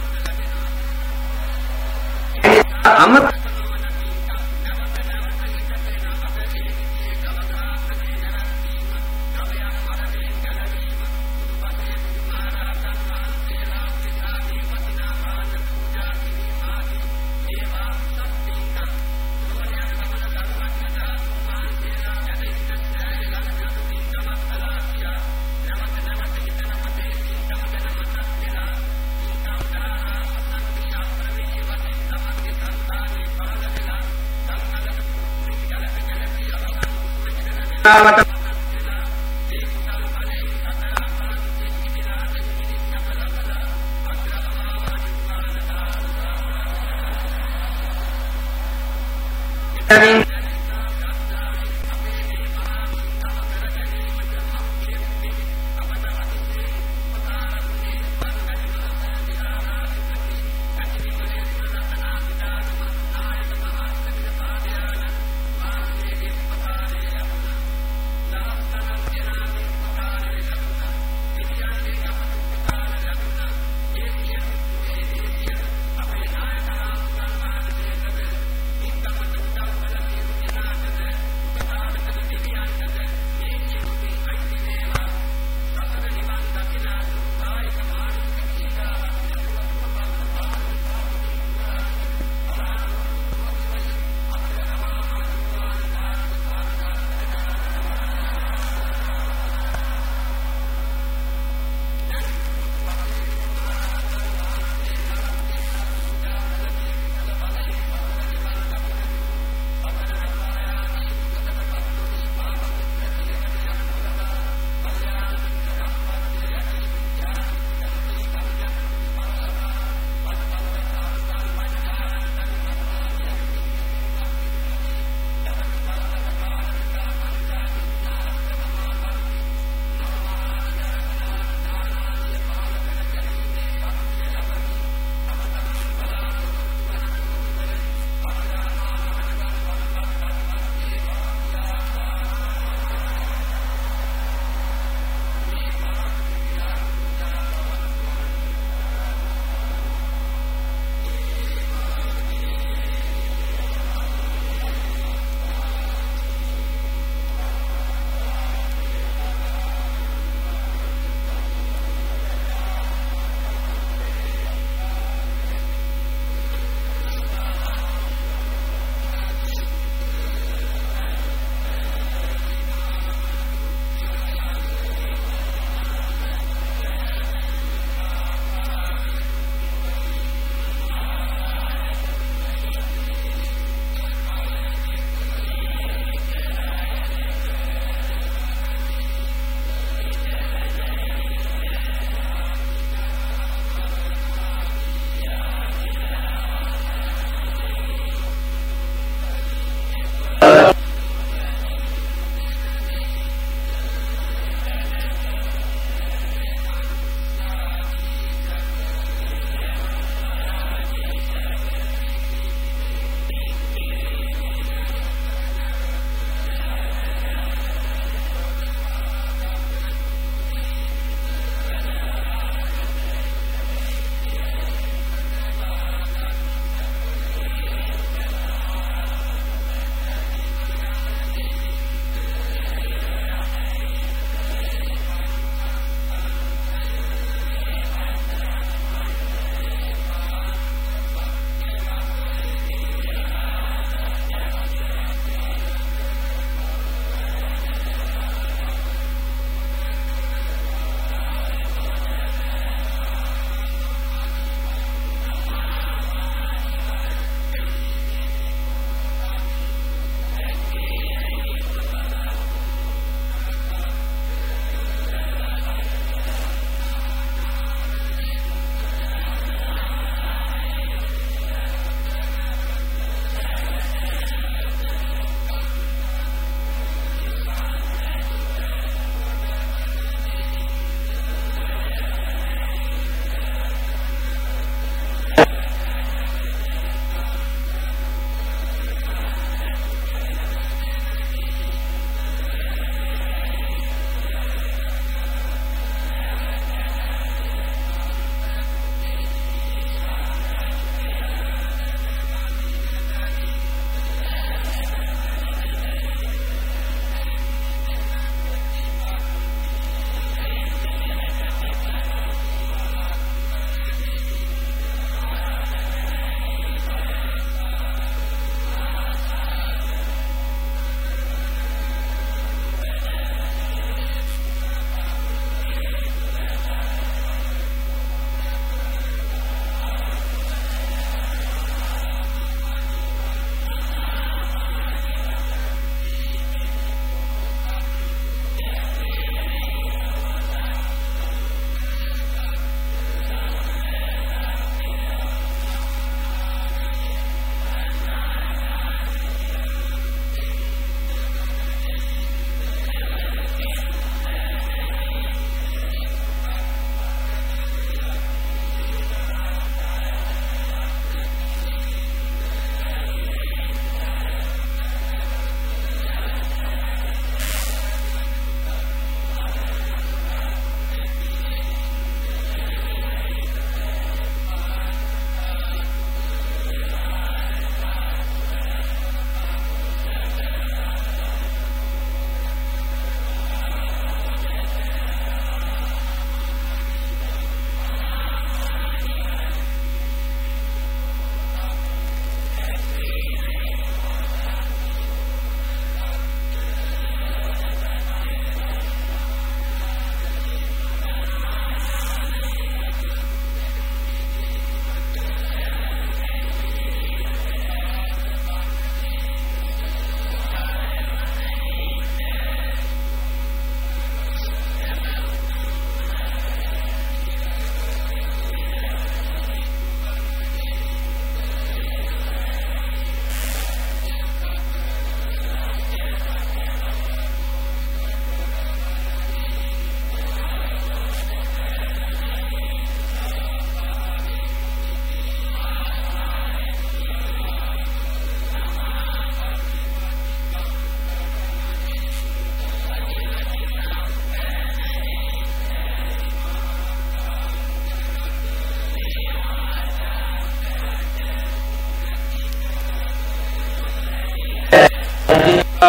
आयो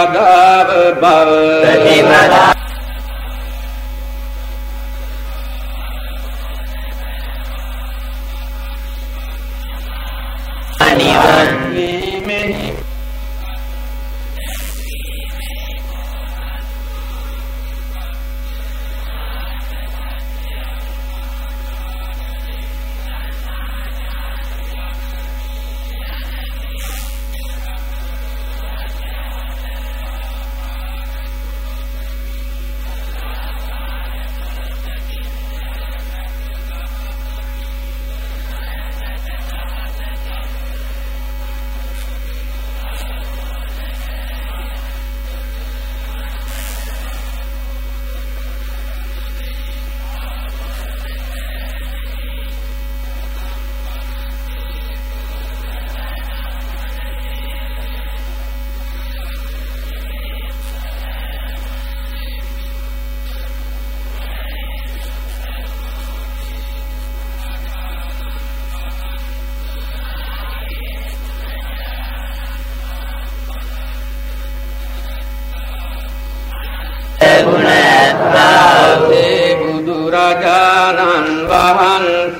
ප්‍රතිපදාව බව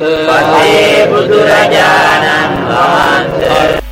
වහන්ස පසේ බුදුරජාණන් වහන්සේ ශ්‍රාවක